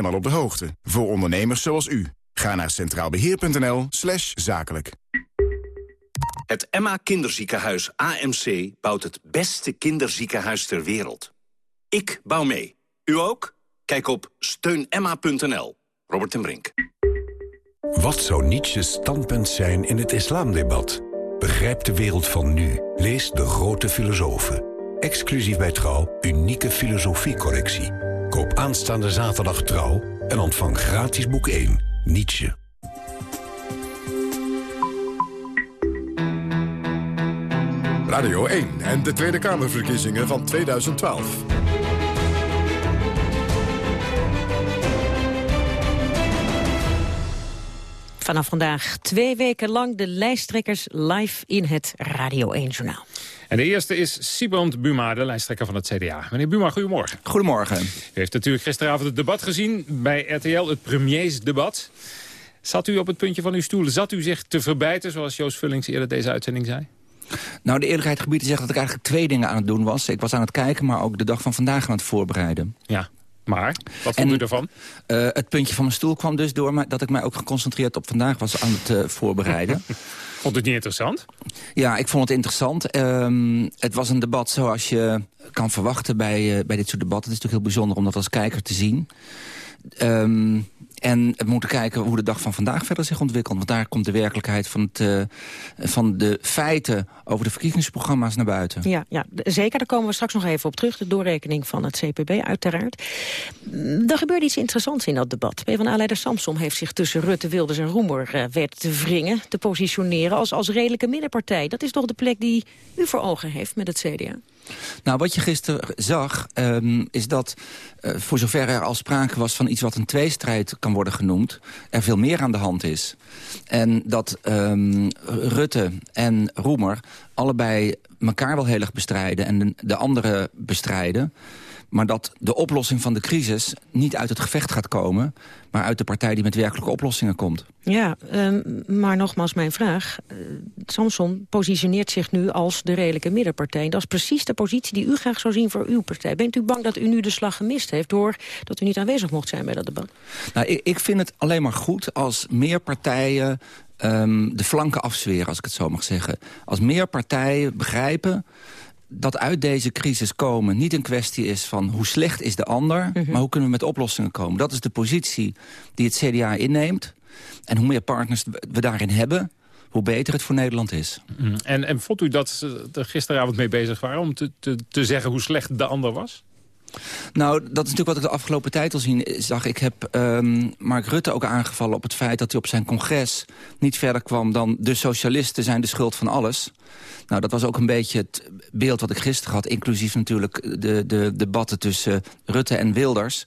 [SPEAKER 5] op de hoogte. Voor ondernemers zoals u. Ga naar centraalbeheer.nl slash zakelijk.
[SPEAKER 46] Het Emma Kinderziekenhuis AMC bouwt het beste kinderziekenhuis ter wereld. Ik bouw mee. U ook? Kijk op steunemma.nl. Robert en Brink.
[SPEAKER 47] Wat zou Nietzsche's standpunt zijn in het islamdebat? Begrijp de wereld van nu. Lees De Grote Filosofen. Exclusief bij Trouw, unieke filosofiecorrectie. Koop aanstaande zaterdag Trouw en ontvang gratis boek 1, Nietzsche.
[SPEAKER 14] Radio 1 en de Tweede Kamerverkiezingen van 2012.
[SPEAKER 8] Vanaf vandaag twee weken lang de lijsttrekkers live in het Radio 1-journaal.
[SPEAKER 7] En de eerste is Siband Buma, de lijsttrekker van het CDA. Meneer Buma, goedemorgen.
[SPEAKER 48] Goedemorgen. U
[SPEAKER 7] heeft natuurlijk gisteravond het debat gezien bij RTL, het premiersdebat. Zat u op het puntje van uw stoel? Zat u zich te verbijten, zoals Joost Vullings eerder deze uitzending zei?
[SPEAKER 48] Nou, de eerlijkheid gebied te zeggen dat ik eigenlijk twee dingen aan het doen was. Ik was aan het kijken, maar ook de dag van vandaag aan het voorbereiden.
[SPEAKER 7] Ja, maar, wat vond u ervan?
[SPEAKER 48] Uh, het puntje van mijn stoel kwam dus door maar dat ik mij ook geconcentreerd op vandaag was aan het uh, voorbereiden.
[SPEAKER 7] Vond u het niet interessant?
[SPEAKER 48] Ja, ik vond het interessant. Um, het was een debat zoals je kan verwachten bij, uh, bij dit soort debatten. Het is natuurlijk heel bijzonder om dat als kijker te zien. Um, en we moeten kijken hoe de dag van vandaag verder zich ontwikkelt. Want daar komt de werkelijkheid van, het, uh, van de feiten over de verkiezingsprogramma's naar buiten.
[SPEAKER 8] Ja, ja, zeker. Daar komen we straks nog even op terug. De doorrekening van het CPB uiteraard. Er gebeurde iets interessants in dat debat. PvdA-leider Samsom heeft zich tussen Rutte, Wilders en Roemer uh, werd te wringen. Te positioneren als, als redelijke middenpartij. Dat is toch de plek die u voor ogen heeft met het CDA?
[SPEAKER 48] Nou, wat je gisteren zag, um, is dat uh, voor zover er al sprake was van iets wat een tweestrijd kan worden genoemd, er veel meer aan de hand is. En dat um, Rutte en Roemer allebei elkaar wel heel erg bestrijden en de, de andere bestrijden. Maar dat de oplossing van de crisis niet uit het gevecht gaat komen... maar uit de partij die met werkelijke oplossingen komt.
[SPEAKER 8] Ja, um, maar nogmaals mijn vraag. Uh, Samson positioneert zich nu als de redelijke middenpartij. Dat is precies de positie die u graag zou zien voor uw partij. Bent u bang dat u nu de slag gemist heeft... door dat u niet aanwezig mocht zijn bij dat debat?
[SPEAKER 48] Nou, ik, ik vind het alleen maar goed als meer partijen... Um, de flanken afzweren, als ik het zo mag zeggen. Als meer partijen begrijpen dat uit deze crisis komen niet een kwestie is van hoe slecht is de ander... Mm -hmm. maar hoe kunnen we met oplossingen komen. Dat is de positie die het CDA inneemt. En hoe meer partners we daarin hebben hoe beter het voor Nederland is.
[SPEAKER 7] Mm. En, en vond u dat ze er gisteravond mee bezig waren... om te, te, te zeggen hoe slecht de ander was?
[SPEAKER 48] Nou, dat is natuurlijk wat ik de afgelopen tijd al zien zag. Ik heb ehm, Mark Rutte ook aangevallen op het feit dat hij op zijn congres niet verder kwam dan de socialisten zijn de schuld van alles. Nou, dat was ook een beetje het beeld wat ik gisteren had... inclusief natuurlijk de, de debatten tussen Rutte en Wilders.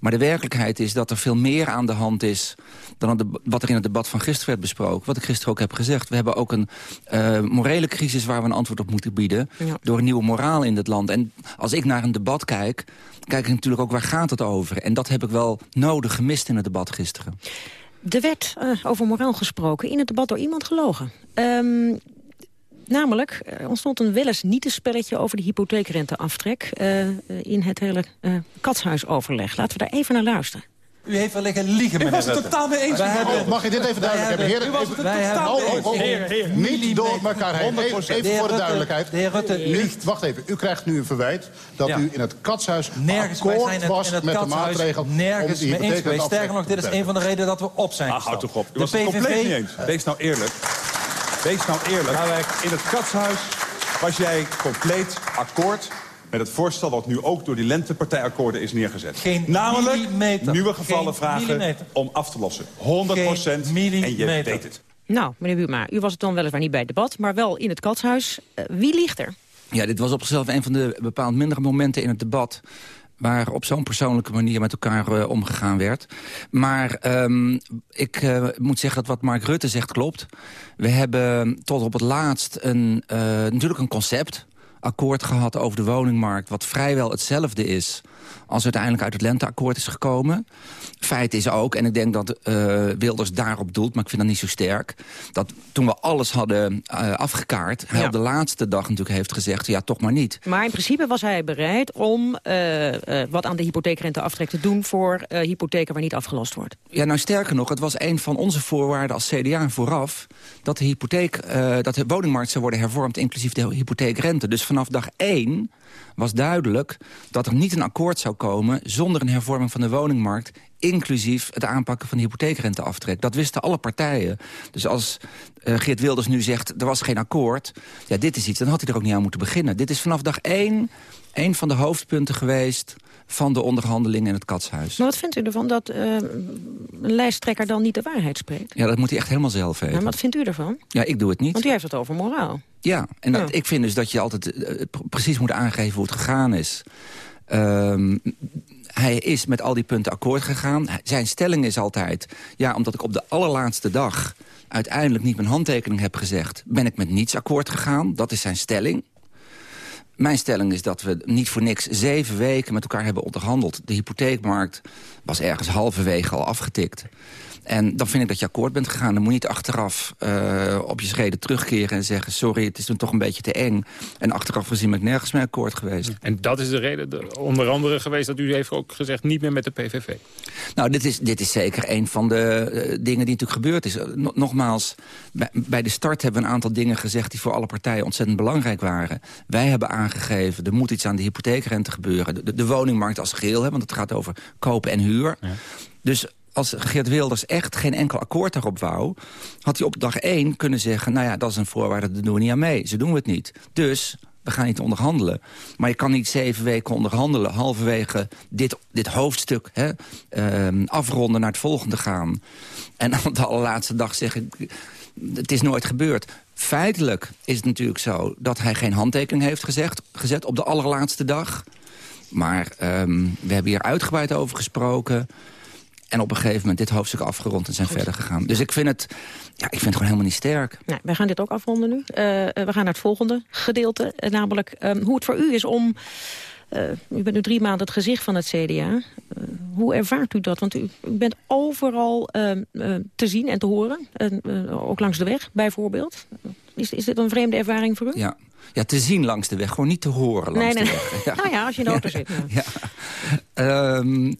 [SPEAKER 48] Maar de werkelijkheid is dat er veel meer aan de hand is... dan wat er in het debat van gisteren werd besproken. Wat ik gisteren ook heb gezegd. We hebben ook een uh, morele crisis waar we een antwoord op moeten bieden... door een nieuwe moraal in het land. En als ik naar een debat kijk, kijk ik natuurlijk ook waar gaat het over. En dat heb ik wel nodig gemist in het debat gisteren.
[SPEAKER 8] Er werd uh, over moraal gesproken in het debat door iemand gelogen. Um, Namelijk, er ontstond een wel eens niet een spelletje over de hypotheekrenteaftrek... Uh, in het hele uh, katshuisoverleg. Laten we daar even naar luisteren.
[SPEAKER 49] U heeft wel liggen liegen, meneer
[SPEAKER 50] Ik was het totaal mee eens. Hebben, mag je dit even duidelijk hebben? Heren, u was het totaal mee eens. Heer, heer. Niet door elkaar heen. Even, even voor de duidelijkheid. De heer Rutte, Niet, wacht even. U krijgt nu een verwijt dat u in het katshuis nergens, akkoord was met de maatregel
[SPEAKER 49] nergens mee eens geweest. Sterker nog, dit is een van de redenen dat we op zijn
[SPEAKER 42] Ach, houd toch op. U was het compleet niet eens. Wees nou eerlijk. Wees nou eerlijk. In het katshuis was jij compleet akkoord met het voorstel wat nu ook door die lentepartijakkoorden is neergezet.
[SPEAKER 49] Geen Namelijk
[SPEAKER 42] nieuwe gevallen vragen om af te lossen. 100 procent. En je weet het.
[SPEAKER 8] Nou, meneer Buma, u was het dan weliswaar niet bij het debat, maar wel in het katshuis. Uh, wie ligt er?
[SPEAKER 48] Ja, dit was op zichzelf een van de bepaald mindere momenten in het debat waar op zo'n persoonlijke manier met elkaar uh, omgegaan werd. Maar um, ik uh, moet zeggen dat wat Mark Rutte zegt klopt. We hebben tot op het laatst een, uh, natuurlijk een concept akkoord gehad over de woningmarkt... wat vrijwel hetzelfde is als uiteindelijk uit het lenteakkoord is gekomen. Feit is ook, en ik denk dat uh, Wilders daarop doelt... maar ik vind dat niet zo sterk... dat toen we alles hadden uh, afgekaart... hij op de laatste dag natuurlijk heeft gezegd... ja, toch maar niet.
[SPEAKER 8] Maar in principe was hij bereid om uh, wat aan de hypotheekrenteaftrek te doen... voor hypotheken waar niet afgelost wordt.
[SPEAKER 48] Ja, nou sterker nog, het was een van onze voorwaarden als CDA vooraf... dat de, hypotheek, dat de woningmarkt zou worden hervormd... inclusief de hypotheekrente. Dus vanaf dag één was duidelijk dat er niet een akkoord zou komen... zonder een hervorming van de woningmarkt inclusief het aanpakken van de hypotheekrenteaftrek. Dat wisten alle partijen. Dus als uh, Geert Wilders nu zegt, er was geen akkoord... ja, dit is iets, dan had hij er ook niet aan moeten beginnen. Dit is vanaf dag één een van de hoofdpunten geweest van de onderhandelingen in het katshuis.
[SPEAKER 8] Maar wat vindt u ervan dat uh, een lijsttrekker dan niet de waarheid spreekt?
[SPEAKER 48] Ja, dat moet hij echt helemaal zelf weten.
[SPEAKER 8] Maar wat vindt u ervan?
[SPEAKER 48] Ja, ik doe het niet.
[SPEAKER 8] Want u heeft het over moraal.
[SPEAKER 48] Ja, en dat, ik vind dus dat je altijd uh, precies moet aangeven hoe het gegaan is. Um, hij is met al die punten akkoord gegaan. Zijn stelling is altijd... ja, omdat ik op de allerlaatste dag uiteindelijk niet mijn handtekening heb gezegd... ben ik met niets akkoord gegaan. Dat is zijn stelling. Mijn stelling is dat we niet voor niks zeven weken met elkaar hebben onderhandeld. De hypotheekmarkt was ergens halverwege al afgetikt. En dan vind ik dat je akkoord bent gegaan. Dan moet je niet achteraf uh, op je schreden terugkeren en zeggen... sorry, het is toen toch een beetje te eng. En achteraf gezien ben ik nergens mee akkoord geweest.
[SPEAKER 7] En dat is de reden, onder andere geweest... dat u heeft ook gezegd niet meer met de PVV.
[SPEAKER 48] Nou, dit is, dit is zeker een van de uh, dingen die natuurlijk gebeurd is. nogmaals, bij, bij, de start hebben we een aantal dingen gezegd... die voor alle partijen ontzettend belangrijk waren. Wij hebben aangegeven, er moet iets aan de hypotheekrente gebeuren. De, de woningmarkt als geheel, hè, want het gaat over kopen en huur. Ja. Dus als Geert Wilders echt geen enkel akkoord daarop wou... had hij op dag één kunnen zeggen... nou ja, dat is een voorwaarde, daar doen we niet aan mee. Ze doen het niet. Dus we gaan niet onderhandelen. Maar je kan niet zeven weken onderhandelen... halverwege dit, dit hoofdstuk hè, uh, afronden naar het volgende gaan. En op de allerlaatste dag zeggen... het is nooit gebeurd. Feitelijk is het natuurlijk zo dat hij geen handtekening heeft gezegd, gezet op de allerlaatste dag. Maar um, we hebben hier uitgebreid over gesproken... En op een gegeven moment dit hoofdstuk afgerond en zijn verder gegaan. Dus ik vind het, ja, ik vind het gewoon helemaal niet sterk.
[SPEAKER 8] Nee, wij gaan dit ook afronden nu. Uh, we gaan naar het volgende gedeelte. Uh, namelijk um, hoe het voor u is om... Uh, u bent nu drie maanden het gezicht van het CDA. hoe ervaart u dat? Want u, u bent overal ehm, te zien en te horen. ook langs de weg, bijvoorbeeld. Is, is dit een vreemde ervaring voor u?
[SPEAKER 48] Ja, ja, te zien langs de weg, gewoon niet te horen langs nee, nee. de weg.
[SPEAKER 8] Ja. Nou ja, als je in de auto zit.
[SPEAKER 48] Ja. ja. Um,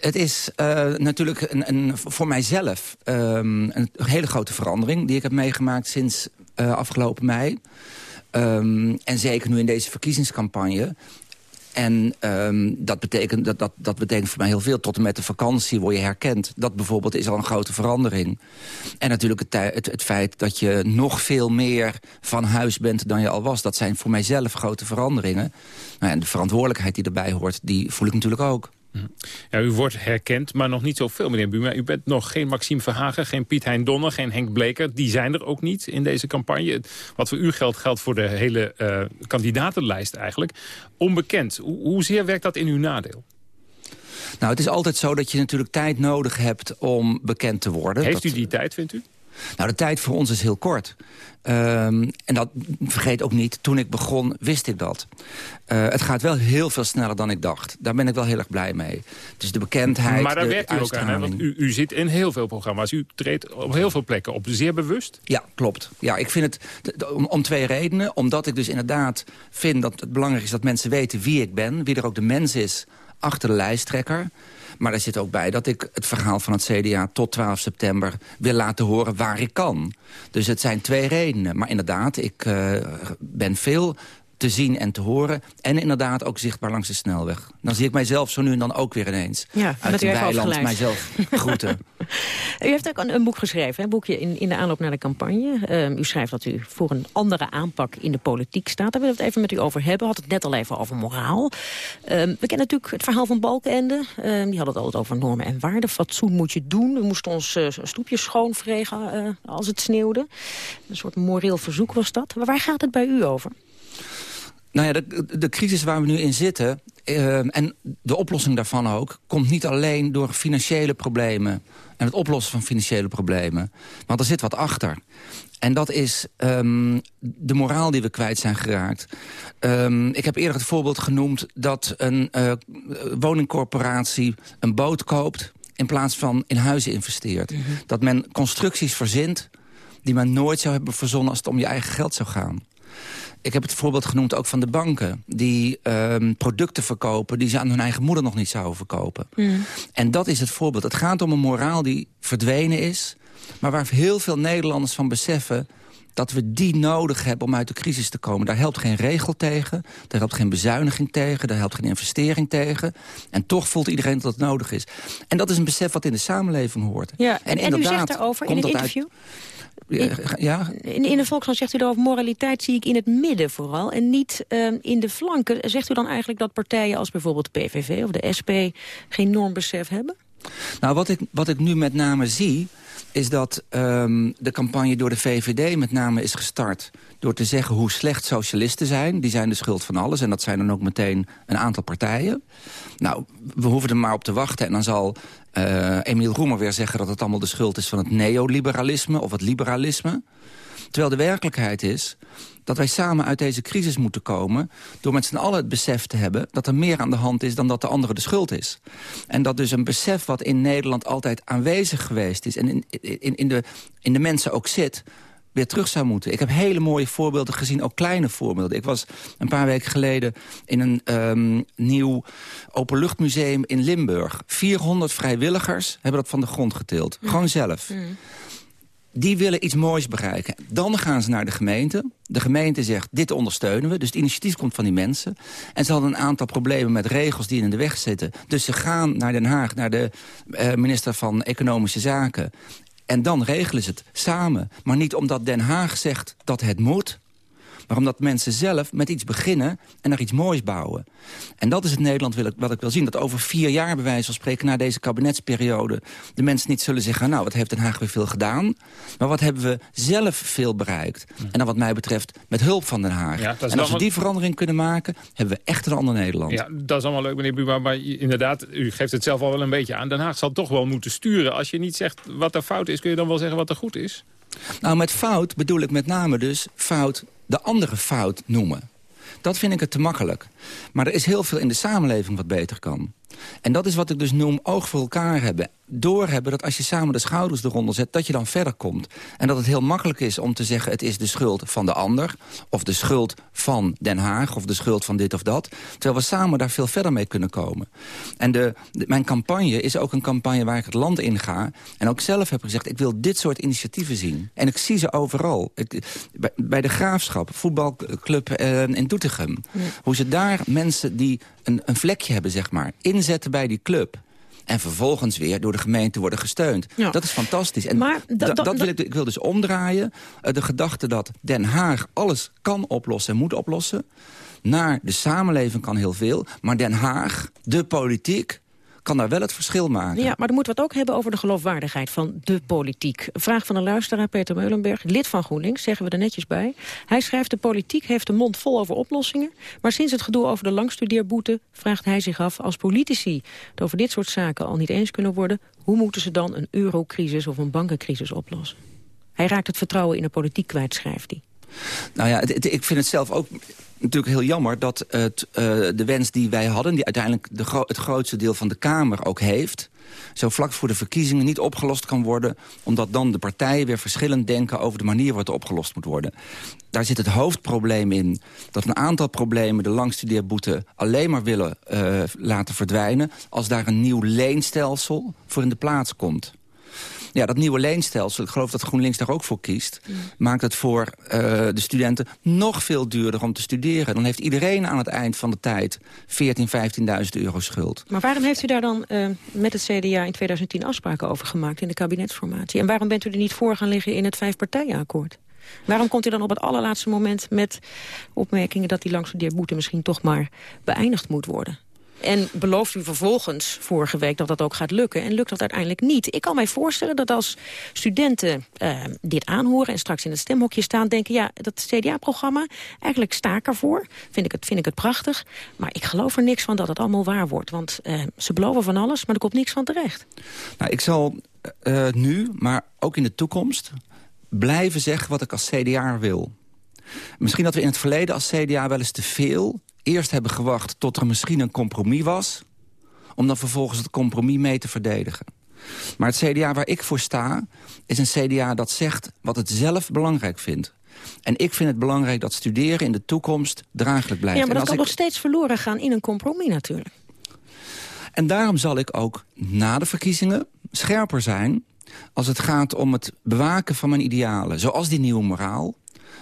[SPEAKER 48] het is uh, natuurlijk een, een, voor mijzelf um, een hele grote verandering... die ik heb meegemaakt sinds uh, afgelopen mei. Um, en zeker nu in deze verkiezingscampagne. En um, dat, betekent, dat, dat, dat betekent voor mij heel veel. Tot en met de vakantie word je herkend. Dat bijvoorbeeld is al een grote verandering. En natuurlijk het, het, het feit dat je nog veel meer van huis bent dan je al was. Dat zijn voor mijzelf grote veranderingen. Nou, en de verantwoordelijkheid die erbij hoort, die voel ik natuurlijk ook.
[SPEAKER 7] Ja, u wordt herkend, maar nog niet zoveel, meneer Buma. U bent nog geen Maxime Verhagen, geen Piet Hein Donner, geen Henk Bleker. Die zijn er ook niet in deze campagne. Wat voor u geldt, geldt voor de hele uh, kandidatenlijst eigenlijk. Onbekend. Hoe, hoezeer werkt dat in uw nadeel?
[SPEAKER 48] Nou, het is altijd zo dat je natuurlijk tijd nodig hebt om bekend te worden.
[SPEAKER 7] Heeft u die tijd, vindt u?
[SPEAKER 48] Nou, de tijd voor ons is heel kort. Um, en dat vergeet ook niet, toen ik begon wist ik dat. Uh, het gaat wel heel veel sneller dan ik dacht. Daar ben ik wel heel erg blij mee. Dus de bekendheid,
[SPEAKER 7] Maar daar
[SPEAKER 48] de
[SPEAKER 7] werkt u ook aan, hè? want u, u zit in heel veel programma's. U treedt op heel veel plekken op, zeer bewust?
[SPEAKER 48] Ja, klopt. Ja, ik vind het om, om twee redenen. Omdat ik dus inderdaad vind dat het belangrijk is dat mensen weten wie ik ben. Wie er ook de mens is achter de lijsttrekker. Maar er zit ook bij dat ik het verhaal van het CDA tot 12 september wil laten horen waar ik kan. Dus het zijn twee redenen. Maar inderdaad, ik uh, ben veel te zien en te horen. En inderdaad ook zichtbaar langs de snelweg. Dan zie ik mijzelf zo nu en dan ook weer ineens. Ja, uit het weiland mijzelf groeten.
[SPEAKER 8] u heeft ook een, een, boek geschreven, een boekje in, in de aanloop naar de campagne. Um, u schrijft dat u voor een andere aanpak in de politiek staat. Daar willen we het even met u over hebben. Hadden het net al even over moraal. Um, we kennen natuurlijk het verhaal van Balkenende. Um, die had het altijd over normen en waarden. Fatsoen moet je doen. We moesten ons uh, stoepjes schoonvregen uh, als het sneeuwde. Een soort moreel verzoek was dat. Maar waar gaat het bij u over?
[SPEAKER 48] Nou ja, de, de crisis waar we nu in zitten... En de oplossing daarvan ook... komt niet alleen door financiële problemen... en het oplossen van financiële problemen. Want er zit wat achter. En dat is um, de moraal die we kwijt zijn geraakt. Um, ik heb eerder het voorbeeld genoemd... dat een uh, woningcorporatie een boot koopt... in plaats van in huizen investeert. Mm -hmm. Dat men constructies verzint die men nooit zou hebben verzonnen... als het om je eigen geld zou gaan. Ik heb het voorbeeld genoemd ook van de banken... die um, producten verkopen die ze aan hun eigen moeder nog niet zouden verkopen. Mm. En dat is het voorbeeld. Het gaat om een moraal die verdwenen is... maar waar heel veel Nederlanders van beseffen dat we die nodig hebben om uit de crisis te komen. Daar helpt geen regel tegen, daar helpt geen bezuiniging tegen... daar helpt geen investering tegen. En toch voelt iedereen dat het nodig is. En dat is een besef wat in de samenleving hoort.
[SPEAKER 8] Ja, en, en, u zegt daarover in een interview... Uit, in, ja? in, in de Volkskrant zegt u over moraliteit zie ik in het midden vooral... en niet um, in de flanken. Zegt u dan eigenlijk dat partijen als bijvoorbeeld de PVV of de SP... geen normbesef hebben?
[SPEAKER 48] Nou, wat ik, wat ik nu met name zie is dat um, de campagne door de VVD met name is gestart... door te zeggen hoe slecht socialisten zijn. Die zijn de schuld van alles. En dat zijn dan ook meteen een aantal partijen. Nou, we hoeven er maar op te wachten. En dan zal uh, Emiel Roemer weer zeggen dat het allemaal de schuld is van het neoliberalisme of het liberalisme. Terwijl de werkelijkheid is dat wij samen uit deze crisis moeten komen... door met z'n allen het besef te hebben dat er meer aan de hand is... dan dat de andere de schuld is. En dat dus een besef wat in Nederland altijd aanwezig geweest is... en in, in, in, de, in de mensen ook zit weer terug zou moeten. Ik heb hele mooie voorbeelden gezien, ook kleine voorbeelden. Ik was een paar weken geleden in een um, nieuw openluchtmuseum in Limburg. 400 vrijwilligers hebben dat van de grond getild. Gewoon zelf. Mm. Die willen iets moois bereiken. Dan gaan ze naar de gemeente. De gemeente zegt, dit ondersteunen we. Dus het initiatief komt van die mensen. En ze hadden een aantal problemen met regels die in de weg zitten. Dus ze gaan naar Den Haag, naar de uh, minister van Economische Zaken. En dan regelen ze het samen. Maar niet omdat Den Haag zegt dat het moet maar omdat mensen zelf met iets beginnen en er iets moois bouwen. En dat is het Nederland wat ik wil zien. Dat over vier jaar, bij wijze van spreken, na deze kabinetsperiode... de mensen niet zullen zeggen, nou, wat heeft Den Haag weer veel gedaan? Maar wat hebben we zelf veel bereikt? En dan wat mij betreft met hulp van Den Haag. Ja, en als we die verandering kunnen maken, hebben we echt een ander Nederland.
[SPEAKER 7] Ja, dat is allemaal leuk, meneer Buma. Maar inderdaad, u geeft het zelf al wel een beetje aan. Den Haag zal toch wel moeten sturen. Als je niet zegt wat er fout is, kun je dan wel zeggen wat er goed is?
[SPEAKER 48] Nou, met fout bedoel ik met name dus fout de andere fout noemen. Dat vind ik het te makkelijk. Maar er is heel veel in de samenleving wat beter kan. En dat is wat ik dus noem oog voor elkaar hebben doorhebben dat als je samen de schouders eronder zet... dat je dan verder komt. En dat het heel makkelijk is om te zeggen... het is de schuld van de ander, of de schuld van Den Haag... of de schuld van dit of dat. Terwijl we samen daar veel verder mee kunnen komen. En de, mijn campagne is ook een campagne waar ik het land in ga... en ook zelf heb gezegd, ik wil dit soort initiatieven zien. En ik zie ze overal. Ik, bij, de Graafschap, voetbalclub uh, in Doetinchem. Hoe ze daar mensen die een, een vlekje hebben, zeg maar. Inzetten bij die club en vervolgens weer door de gemeente worden gesteund. Dat is fantastisch. En maar dat wil ik, ik wil dus omdraaien. Uh, de gedachte dat Den Haag alles kan oplossen en moet oplossen. Naar de samenleving kan heel veel. Maar Den Haag, de politiek, kan daar wel het verschil maken.
[SPEAKER 8] Ja, maar dan moeten we het ook hebben over de geloofwaardigheid van de politiek. Vraag van een luisteraar, Peter Meulenberg, lid van GroenLinks, zeggen we er netjes bij. Hij schrijft, de politiek heeft de mond vol over oplossingen... maar sinds het gedoe over de langstudeerboete vraagt hij zich af... als politici het over dit soort zaken al niet eens kunnen worden... hoe moeten ze dan een eurocrisis of een bankencrisis oplossen? Hij raakt het vertrouwen in de politiek kwijt, schrijft hij.
[SPEAKER 48] Nou ja, ik vind het zelf ook natuurlijk heel jammer dat het, uh, de wens die wij hadden... die uiteindelijk de het grootste deel van de Kamer ook heeft... zo vlak voor de verkiezingen niet opgelost kan worden... omdat dan de partijen weer verschillend denken over de manier waarop het opgelost moet worden. Daar zit het hoofdprobleem in dat een aantal problemen... de langstudeerboete alleen maar willen uh, laten verdwijnen... als daar een nieuw leenstelsel voor in de plaats komt. Ja, dat nieuwe leenstelsel, ik geloof dat GroenLinks daar ook voor kiest... maakt het voor uh, de studenten nog veel duurder om te studeren. Dan heeft iedereen aan het eind van de tijd 14, 15.000 euro schuld.
[SPEAKER 8] Maar waarom heeft u daar dan uh, met het CDA in 2010 afspraken over gemaakt... in de kabinetsformatie? En waarom bent u er niet voor gaan liggen in het vijfpartijenakkoord? Waarom komt u dan op het allerlaatste moment met opmerkingen... dat die langstudeerboete misschien toch maar beëindigd moet worden? En belooft u vervolgens vorige week dat dat ook gaat lukken. En lukt dat uiteindelijk niet. Ik kan mij voorstellen dat als studenten uh, dit aanhoren... en straks in het stemhokje staan, denken... ja, dat CDA-programma, eigenlijk sta ik ervoor. Vind ik, het, vind ik het prachtig. Maar ik geloof er niks van dat het allemaal waar wordt. Want uh, ze beloven van alles, maar er komt niks van terecht.
[SPEAKER 48] Nou, ik zal uh, nu, maar ook in de toekomst... blijven zeggen wat ik als CDA wil. Misschien dat we in het verleden als CDA wel eens te veel eerst hebben gewacht tot er misschien een compromis was... om dan vervolgens het compromis mee te verdedigen. Maar het CDA waar ik voor sta, is een CDA dat zegt wat het zelf belangrijk vindt. En ik vind het belangrijk dat studeren in de toekomst draaglijk blijft.
[SPEAKER 8] Ja, maar dat kan nog steeds verloren gaan in een compromis natuurlijk.
[SPEAKER 48] En daarom zal ik ook na de verkiezingen scherper zijn... als het gaat om het bewaken van mijn idealen. Zoals die nieuwe moraal,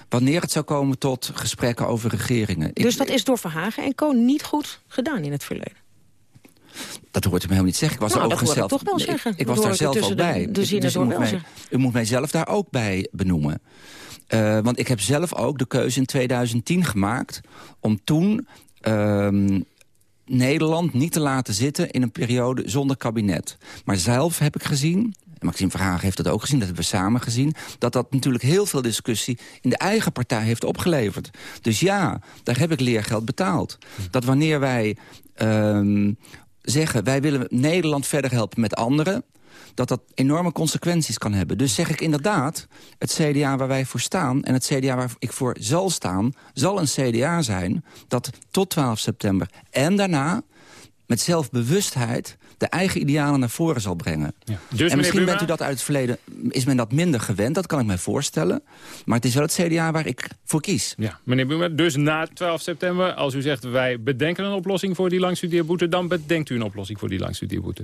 [SPEAKER 48] wanneer het zou komen tot gesprekken over regeringen.
[SPEAKER 8] Dus dat is door Verhagen en Co niet goed gedaan in het verleden?
[SPEAKER 48] Dat hoort u me helemaal niet zeggen. Ik was
[SPEAKER 8] nou,
[SPEAKER 48] er
[SPEAKER 8] ook zelf, toch wel zeggen.
[SPEAKER 48] Ik, was daar zelf al bij. De,
[SPEAKER 8] de dus u, moet mij,
[SPEAKER 48] u moet mij zelf daar ook bij benoemen. Uh, want ik heb zelf ook de keuze in 2010 gemaakt... om toen uh, Nederland niet te laten zitten in een periode zonder kabinet. Maar zelf heb ik gezien, en Maxime Verhagen heeft dat ook gezien, dat hebben we samen gezien... dat dat natuurlijk heel veel discussie in de eigen partij heeft opgeleverd. Dus ja, daar heb ik leergeld betaald. Dat wanneer wij um, zeggen, wij willen Nederland verder helpen met anderen dat dat enorme consequenties kan hebben. Dus zeg ik inderdaad, het CDA waar wij voor staan... en het CDA waar ik voor zal staan, zal een CDA zijn... dat tot 12 september en daarna met zelfbewustheid de eigen idealen naar voren zal brengen. Ja. Dus, en misschien bent u dat uit het verleden, is men dat minder gewend, dat kan ik mij voorstellen. Maar het is wel het CDA waar ik voor kies.
[SPEAKER 7] Ja, meneer Buma, dus na 12 september, als u zegt wij bedenken een oplossing voor die langstudeerboete, dan bedenkt u een oplossing voor die langstudeerboete?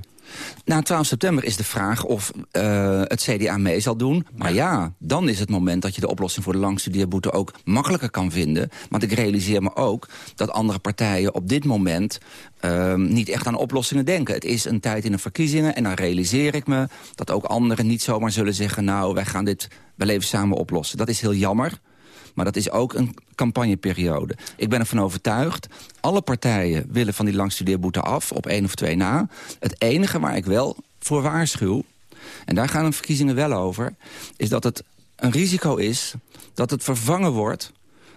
[SPEAKER 48] Na 12 september is de vraag of uh, het CDA mee zal doen. Maar ja, dan is het moment dat je de oplossing voor de langstudeerboete ook makkelijker kan vinden. Want ik realiseer me ook dat andere partijen op dit moment uh, niet echt aan oplossingen denken. Het is een tijd in de verkiezingen en dan realiseer ik me... dat ook anderen niet zomaar zullen zeggen... nou, wij gaan dit wel even samen oplossen. Dat is heel jammer. Maar dat is ook een campagneperiode. Ik ben ervan overtuigd, alle partijen willen van die langstudeerboete af... op één of twee na. Het enige waar ik wel voor waarschuw... en daar gaan de verkiezingen wel over... is dat het een risico is dat het vervangen wordt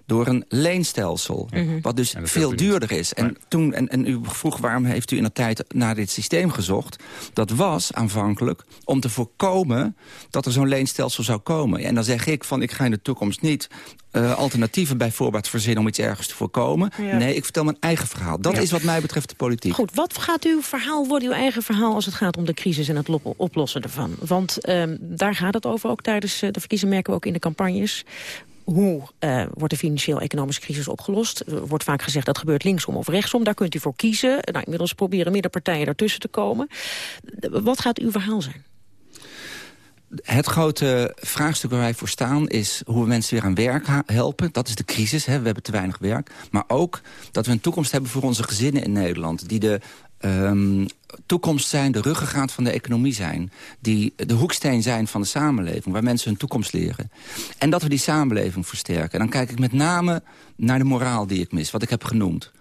[SPEAKER 48] door een leenstelsel. Mhm. Wat dus veel duurder is. En, toen, en, en u vroeg waarom heeft u in de tijd naar dit systeem gezocht. Dat was aanvankelijk om te voorkomen dat er zo'n leenstelsel zou komen. En dan zeg ik van ik ga in de toekomst niet uh, alternatieven bij voorbaat verzinnen om iets ergens te voorkomen. Nee, ik vertel mijn eigen verhaal. Dat is wat mij betreft de politiek.
[SPEAKER 8] Goed, wat gaat uw verhaal worden, uw eigen verhaal... als het gaat om de crisis en het oplossen ervan? Want uh, daar gaat het over, ook tijdens eh, de verkiezingen merken we ook in de campagnes hoe uh, wordt de financieel-economische crisis opgelost? Er wordt vaak gezegd dat gebeurt linksom of rechtsom. Daar kunt u voor kiezen. Nou, inmiddels proberen middenpartijen daartussen te komen. Wat gaat uw verhaal zijn?
[SPEAKER 48] Het grote vraagstuk waar wij voor staan is hoe we mensen weer aan werk helpen. Dat is de crisis, hè. we hebben te weinig werk. Maar ook dat we een toekomst hebben voor onze gezinnen in Nederland... die de um, toekomst zijn, de ruggengraat van de economie zijn... die de hoeksteen zijn van de samenleving, waar mensen hun toekomst leren. En dat we die samenleving versterken. En dan kijk ik met name naar de moraal die ik mis, wat ik heb genoemd.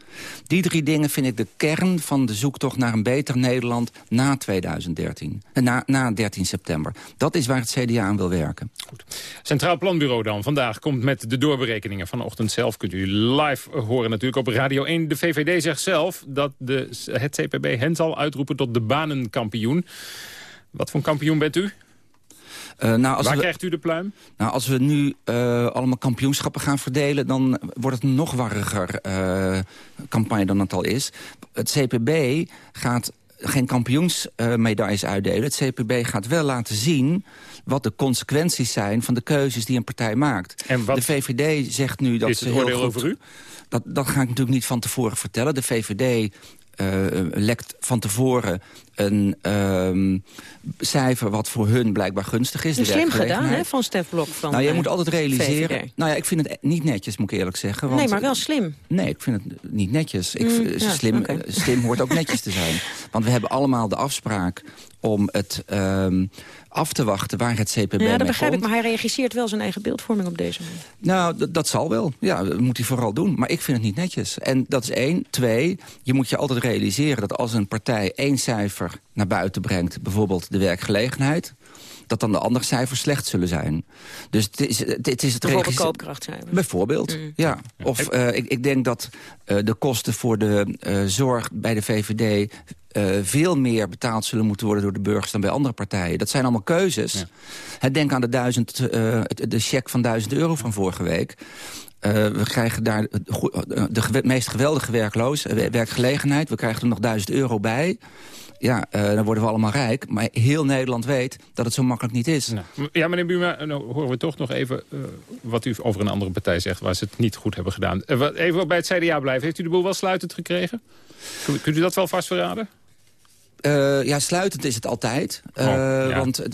[SPEAKER 48] Die drie dingen vind ik de kern van de zoektocht naar een beter Nederland na 2013. Eh, na, na 13 september. Dat is waar het CDA aan wil werken. Goed.
[SPEAKER 7] Centraal Planbureau dan. Vandaag komt met de doorberekeningen. Vanochtend zelf kunt u live horen natuurlijk op Radio 1. De VVD zegt zelf dat de, het CPB hen zal uitroepen tot de banenkampioen. Wat voor kampioen bent u? Uh, nou, als Waar we, krijgt u de pluim?
[SPEAKER 48] Nou, als we nu uh, allemaal kampioenschappen gaan verdelen... dan wordt het een nog warriger uh, campagne dan het al is. Het CPB gaat geen kampioensmedailles uitdelen. Het CPB gaat wel laten zien wat de consequenties zijn... van de keuzes die een partij maakt.
[SPEAKER 7] En wat
[SPEAKER 48] de VVD zegt nu dat
[SPEAKER 7] is het oordeel over u?
[SPEAKER 48] Dat, dat ga ik natuurlijk niet van tevoren vertellen. De VVD lekt van tevoren een um, cijfer wat voor hun blijkbaar gunstig
[SPEAKER 8] is. slim gedaan hè, van Stef Blok. Van
[SPEAKER 48] nou, je moet altijd realiseren. Nou ja, ik vind het niet netjes, moet ik eerlijk zeggen.
[SPEAKER 8] Want, nee, maar wel slim.
[SPEAKER 48] Nee, ik vind het niet netjes. Ik, mm, ja, slim, slim hoort ook netjes te zijn. Want we hebben allemaal de afspraak om het um, af te wachten waar het CPB
[SPEAKER 8] Ja, dat begrijp ik, maar hij regisseert wel zijn eigen beeldvorming op deze manier.
[SPEAKER 48] Nou, dat zal wel. Ja, dat moet hij vooral doen. Maar ik vind het niet netjes. En dat is één. Twee, je moet je altijd realiseren dat als een partij één cijfer naar buiten brengt... bijvoorbeeld de werkgelegenheid dat dan de andere cijfers slecht zullen zijn. Dus het is het, is het
[SPEAKER 8] Bijvoorbeeld koopkrachtcijfers.
[SPEAKER 48] Bijvoorbeeld, mm. ja. Of uh, ik, ik, denk dat uh, de kosten voor de uh, zorg bij de VVD... veel meer betaald zullen moeten worden door de burgers dan bij andere partijen. Dat zijn allemaal keuzes. Ja. Denk aan de, duizend, de cheque van 1000 euro van vorige week. Uh, we krijgen daar de meest geweldige werkloos, werkgelegenheid. We krijgen er nog 1000 euro bij ja, uh, dan worden we allemaal rijk. Maar heel Nederland weet dat het zo makkelijk niet is.
[SPEAKER 7] Ja, meneer Buma, nou horen we toch nog even uh, wat u over een andere partij zegt... waar ze het niet goed hebben gedaan. Uh, even bij het CDA blijven. Heeft u de boel wel sluitend gekregen? Kunt u dat wel vast verraden?
[SPEAKER 48] Uh, ja, sluitend is het altijd. Uh, oh, ja. Want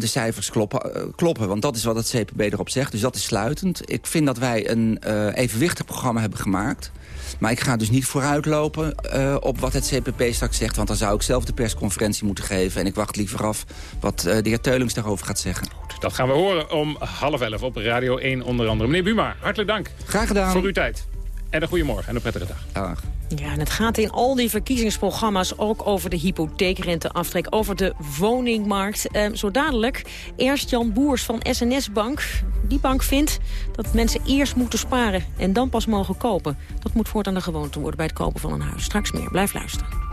[SPEAKER 48] de cijfers kloppen, kloppen. Want dat is wat het CPB erop zegt. Dus dat is sluitend. Ik vind dat wij een evenwichtig programma hebben gemaakt. Maar ik ga dus niet vooruitlopen uh, op wat het CPP straks zegt. Want dan zou ik zelf de persconferentie moeten geven. En ik wacht liever af wat uh, de heer Teulings daarover gaat zeggen.
[SPEAKER 7] Goed, dat gaan we horen om half elf op Radio 1 onder andere. Meneer Buma, hartelijk dank.
[SPEAKER 48] Graag gedaan.
[SPEAKER 7] Voor uw tijd. En een goede morgen en een prettige dag.
[SPEAKER 48] Dag.
[SPEAKER 8] Ja, en het gaat in al die verkiezingsprogramma's ook over de hypotheekrenteaftrek, over de woningmarkt. Eh, zo dadelijk eerst Jan Boers van SNS Bank. Die bank vindt dat mensen eerst moeten sparen en dan pas mogen kopen. Dat moet voortaan de gewoonte worden bij het kopen van een huis. Straks meer. Blijf luisteren.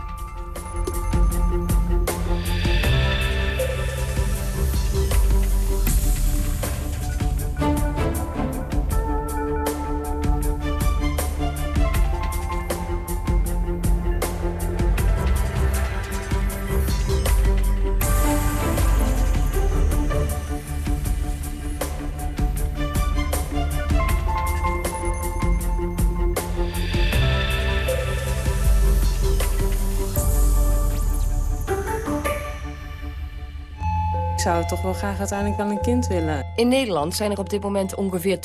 [SPEAKER 51] Ik zou toch wel graag uiteindelijk wel een kind willen.
[SPEAKER 52] In Nederland zijn er op dit moment ongeveer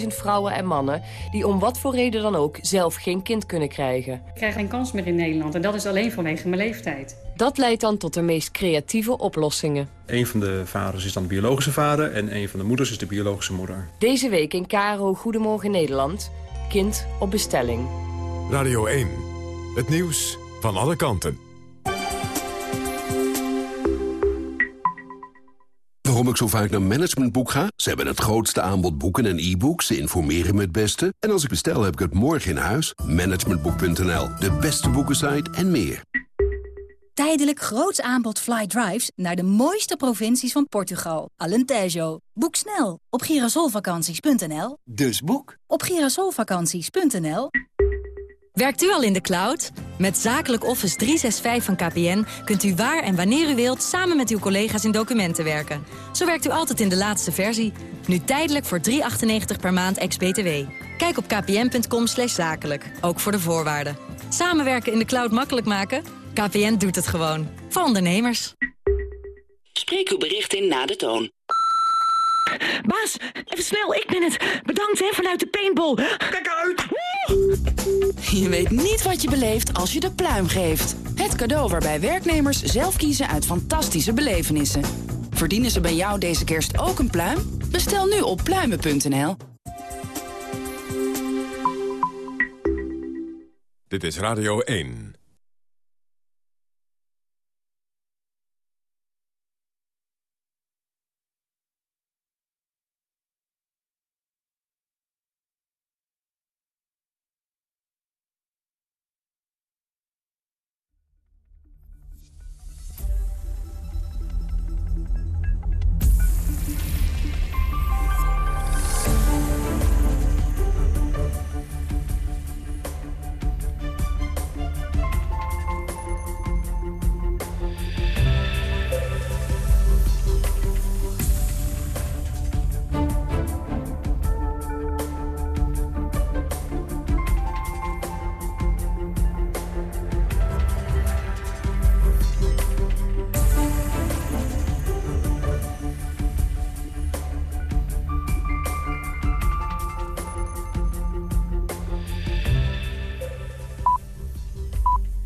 [SPEAKER 52] 20.000 vrouwen en mannen... die om wat voor reden dan ook zelf geen kind kunnen krijgen.
[SPEAKER 51] Ik krijg geen kans meer in Nederland en dat is alleen vanwege mijn leeftijd.
[SPEAKER 52] Dat leidt dan tot de meest creatieve oplossingen.
[SPEAKER 53] Een van de vaders is dan de biologische vader... en een van de moeders is de biologische moeder.
[SPEAKER 52] Deze week in Caro Goedemorgen Nederland. Kind op bestelling.
[SPEAKER 14] Radio 1. Het nieuws van alle kanten.
[SPEAKER 47] Waarom ik zo vaak naar Managementboek ga? Ze hebben het grootste aanbod boeken en e-books. Ze informeren me het beste. En als ik bestel, heb ik het morgen in huis. Managementboek.nl, de beste boekensite en meer.
[SPEAKER 54] Tijdelijk groots aanbod fly drives naar de mooiste provincies van Portugal. Alentejo. Boek snel op girasolvakanties.nl.
[SPEAKER 47] Dus boek
[SPEAKER 54] op girasolvakanties.nl. Werkt u al in de cloud? Met Zakelijk Office 365 van KPN kunt u waar en wanneer u wilt... samen met uw collega's in documenten werken. Zo werkt u altijd in de laatste versie. Nu tijdelijk voor 3,98 per maand ex-BTW. Kijk op kpn.com zakelijk, ook voor de voorwaarden. Samenwerken in de cloud makkelijk maken? KPN doet het gewoon. Voor ondernemers.
[SPEAKER 55] Spreek uw bericht in na de toon.
[SPEAKER 56] Baas, even snel, ik ben het. Bedankt hè, vanuit de paintball. Kijk uit!
[SPEAKER 57] Je weet niet wat je beleeft als je de pluim geeft. Het cadeau waarbij werknemers zelf kiezen uit fantastische belevenissen. Verdienen ze bij jou deze kerst ook een pluim? Bestel nu op pluimen.nl.
[SPEAKER 14] Dit is Radio 1.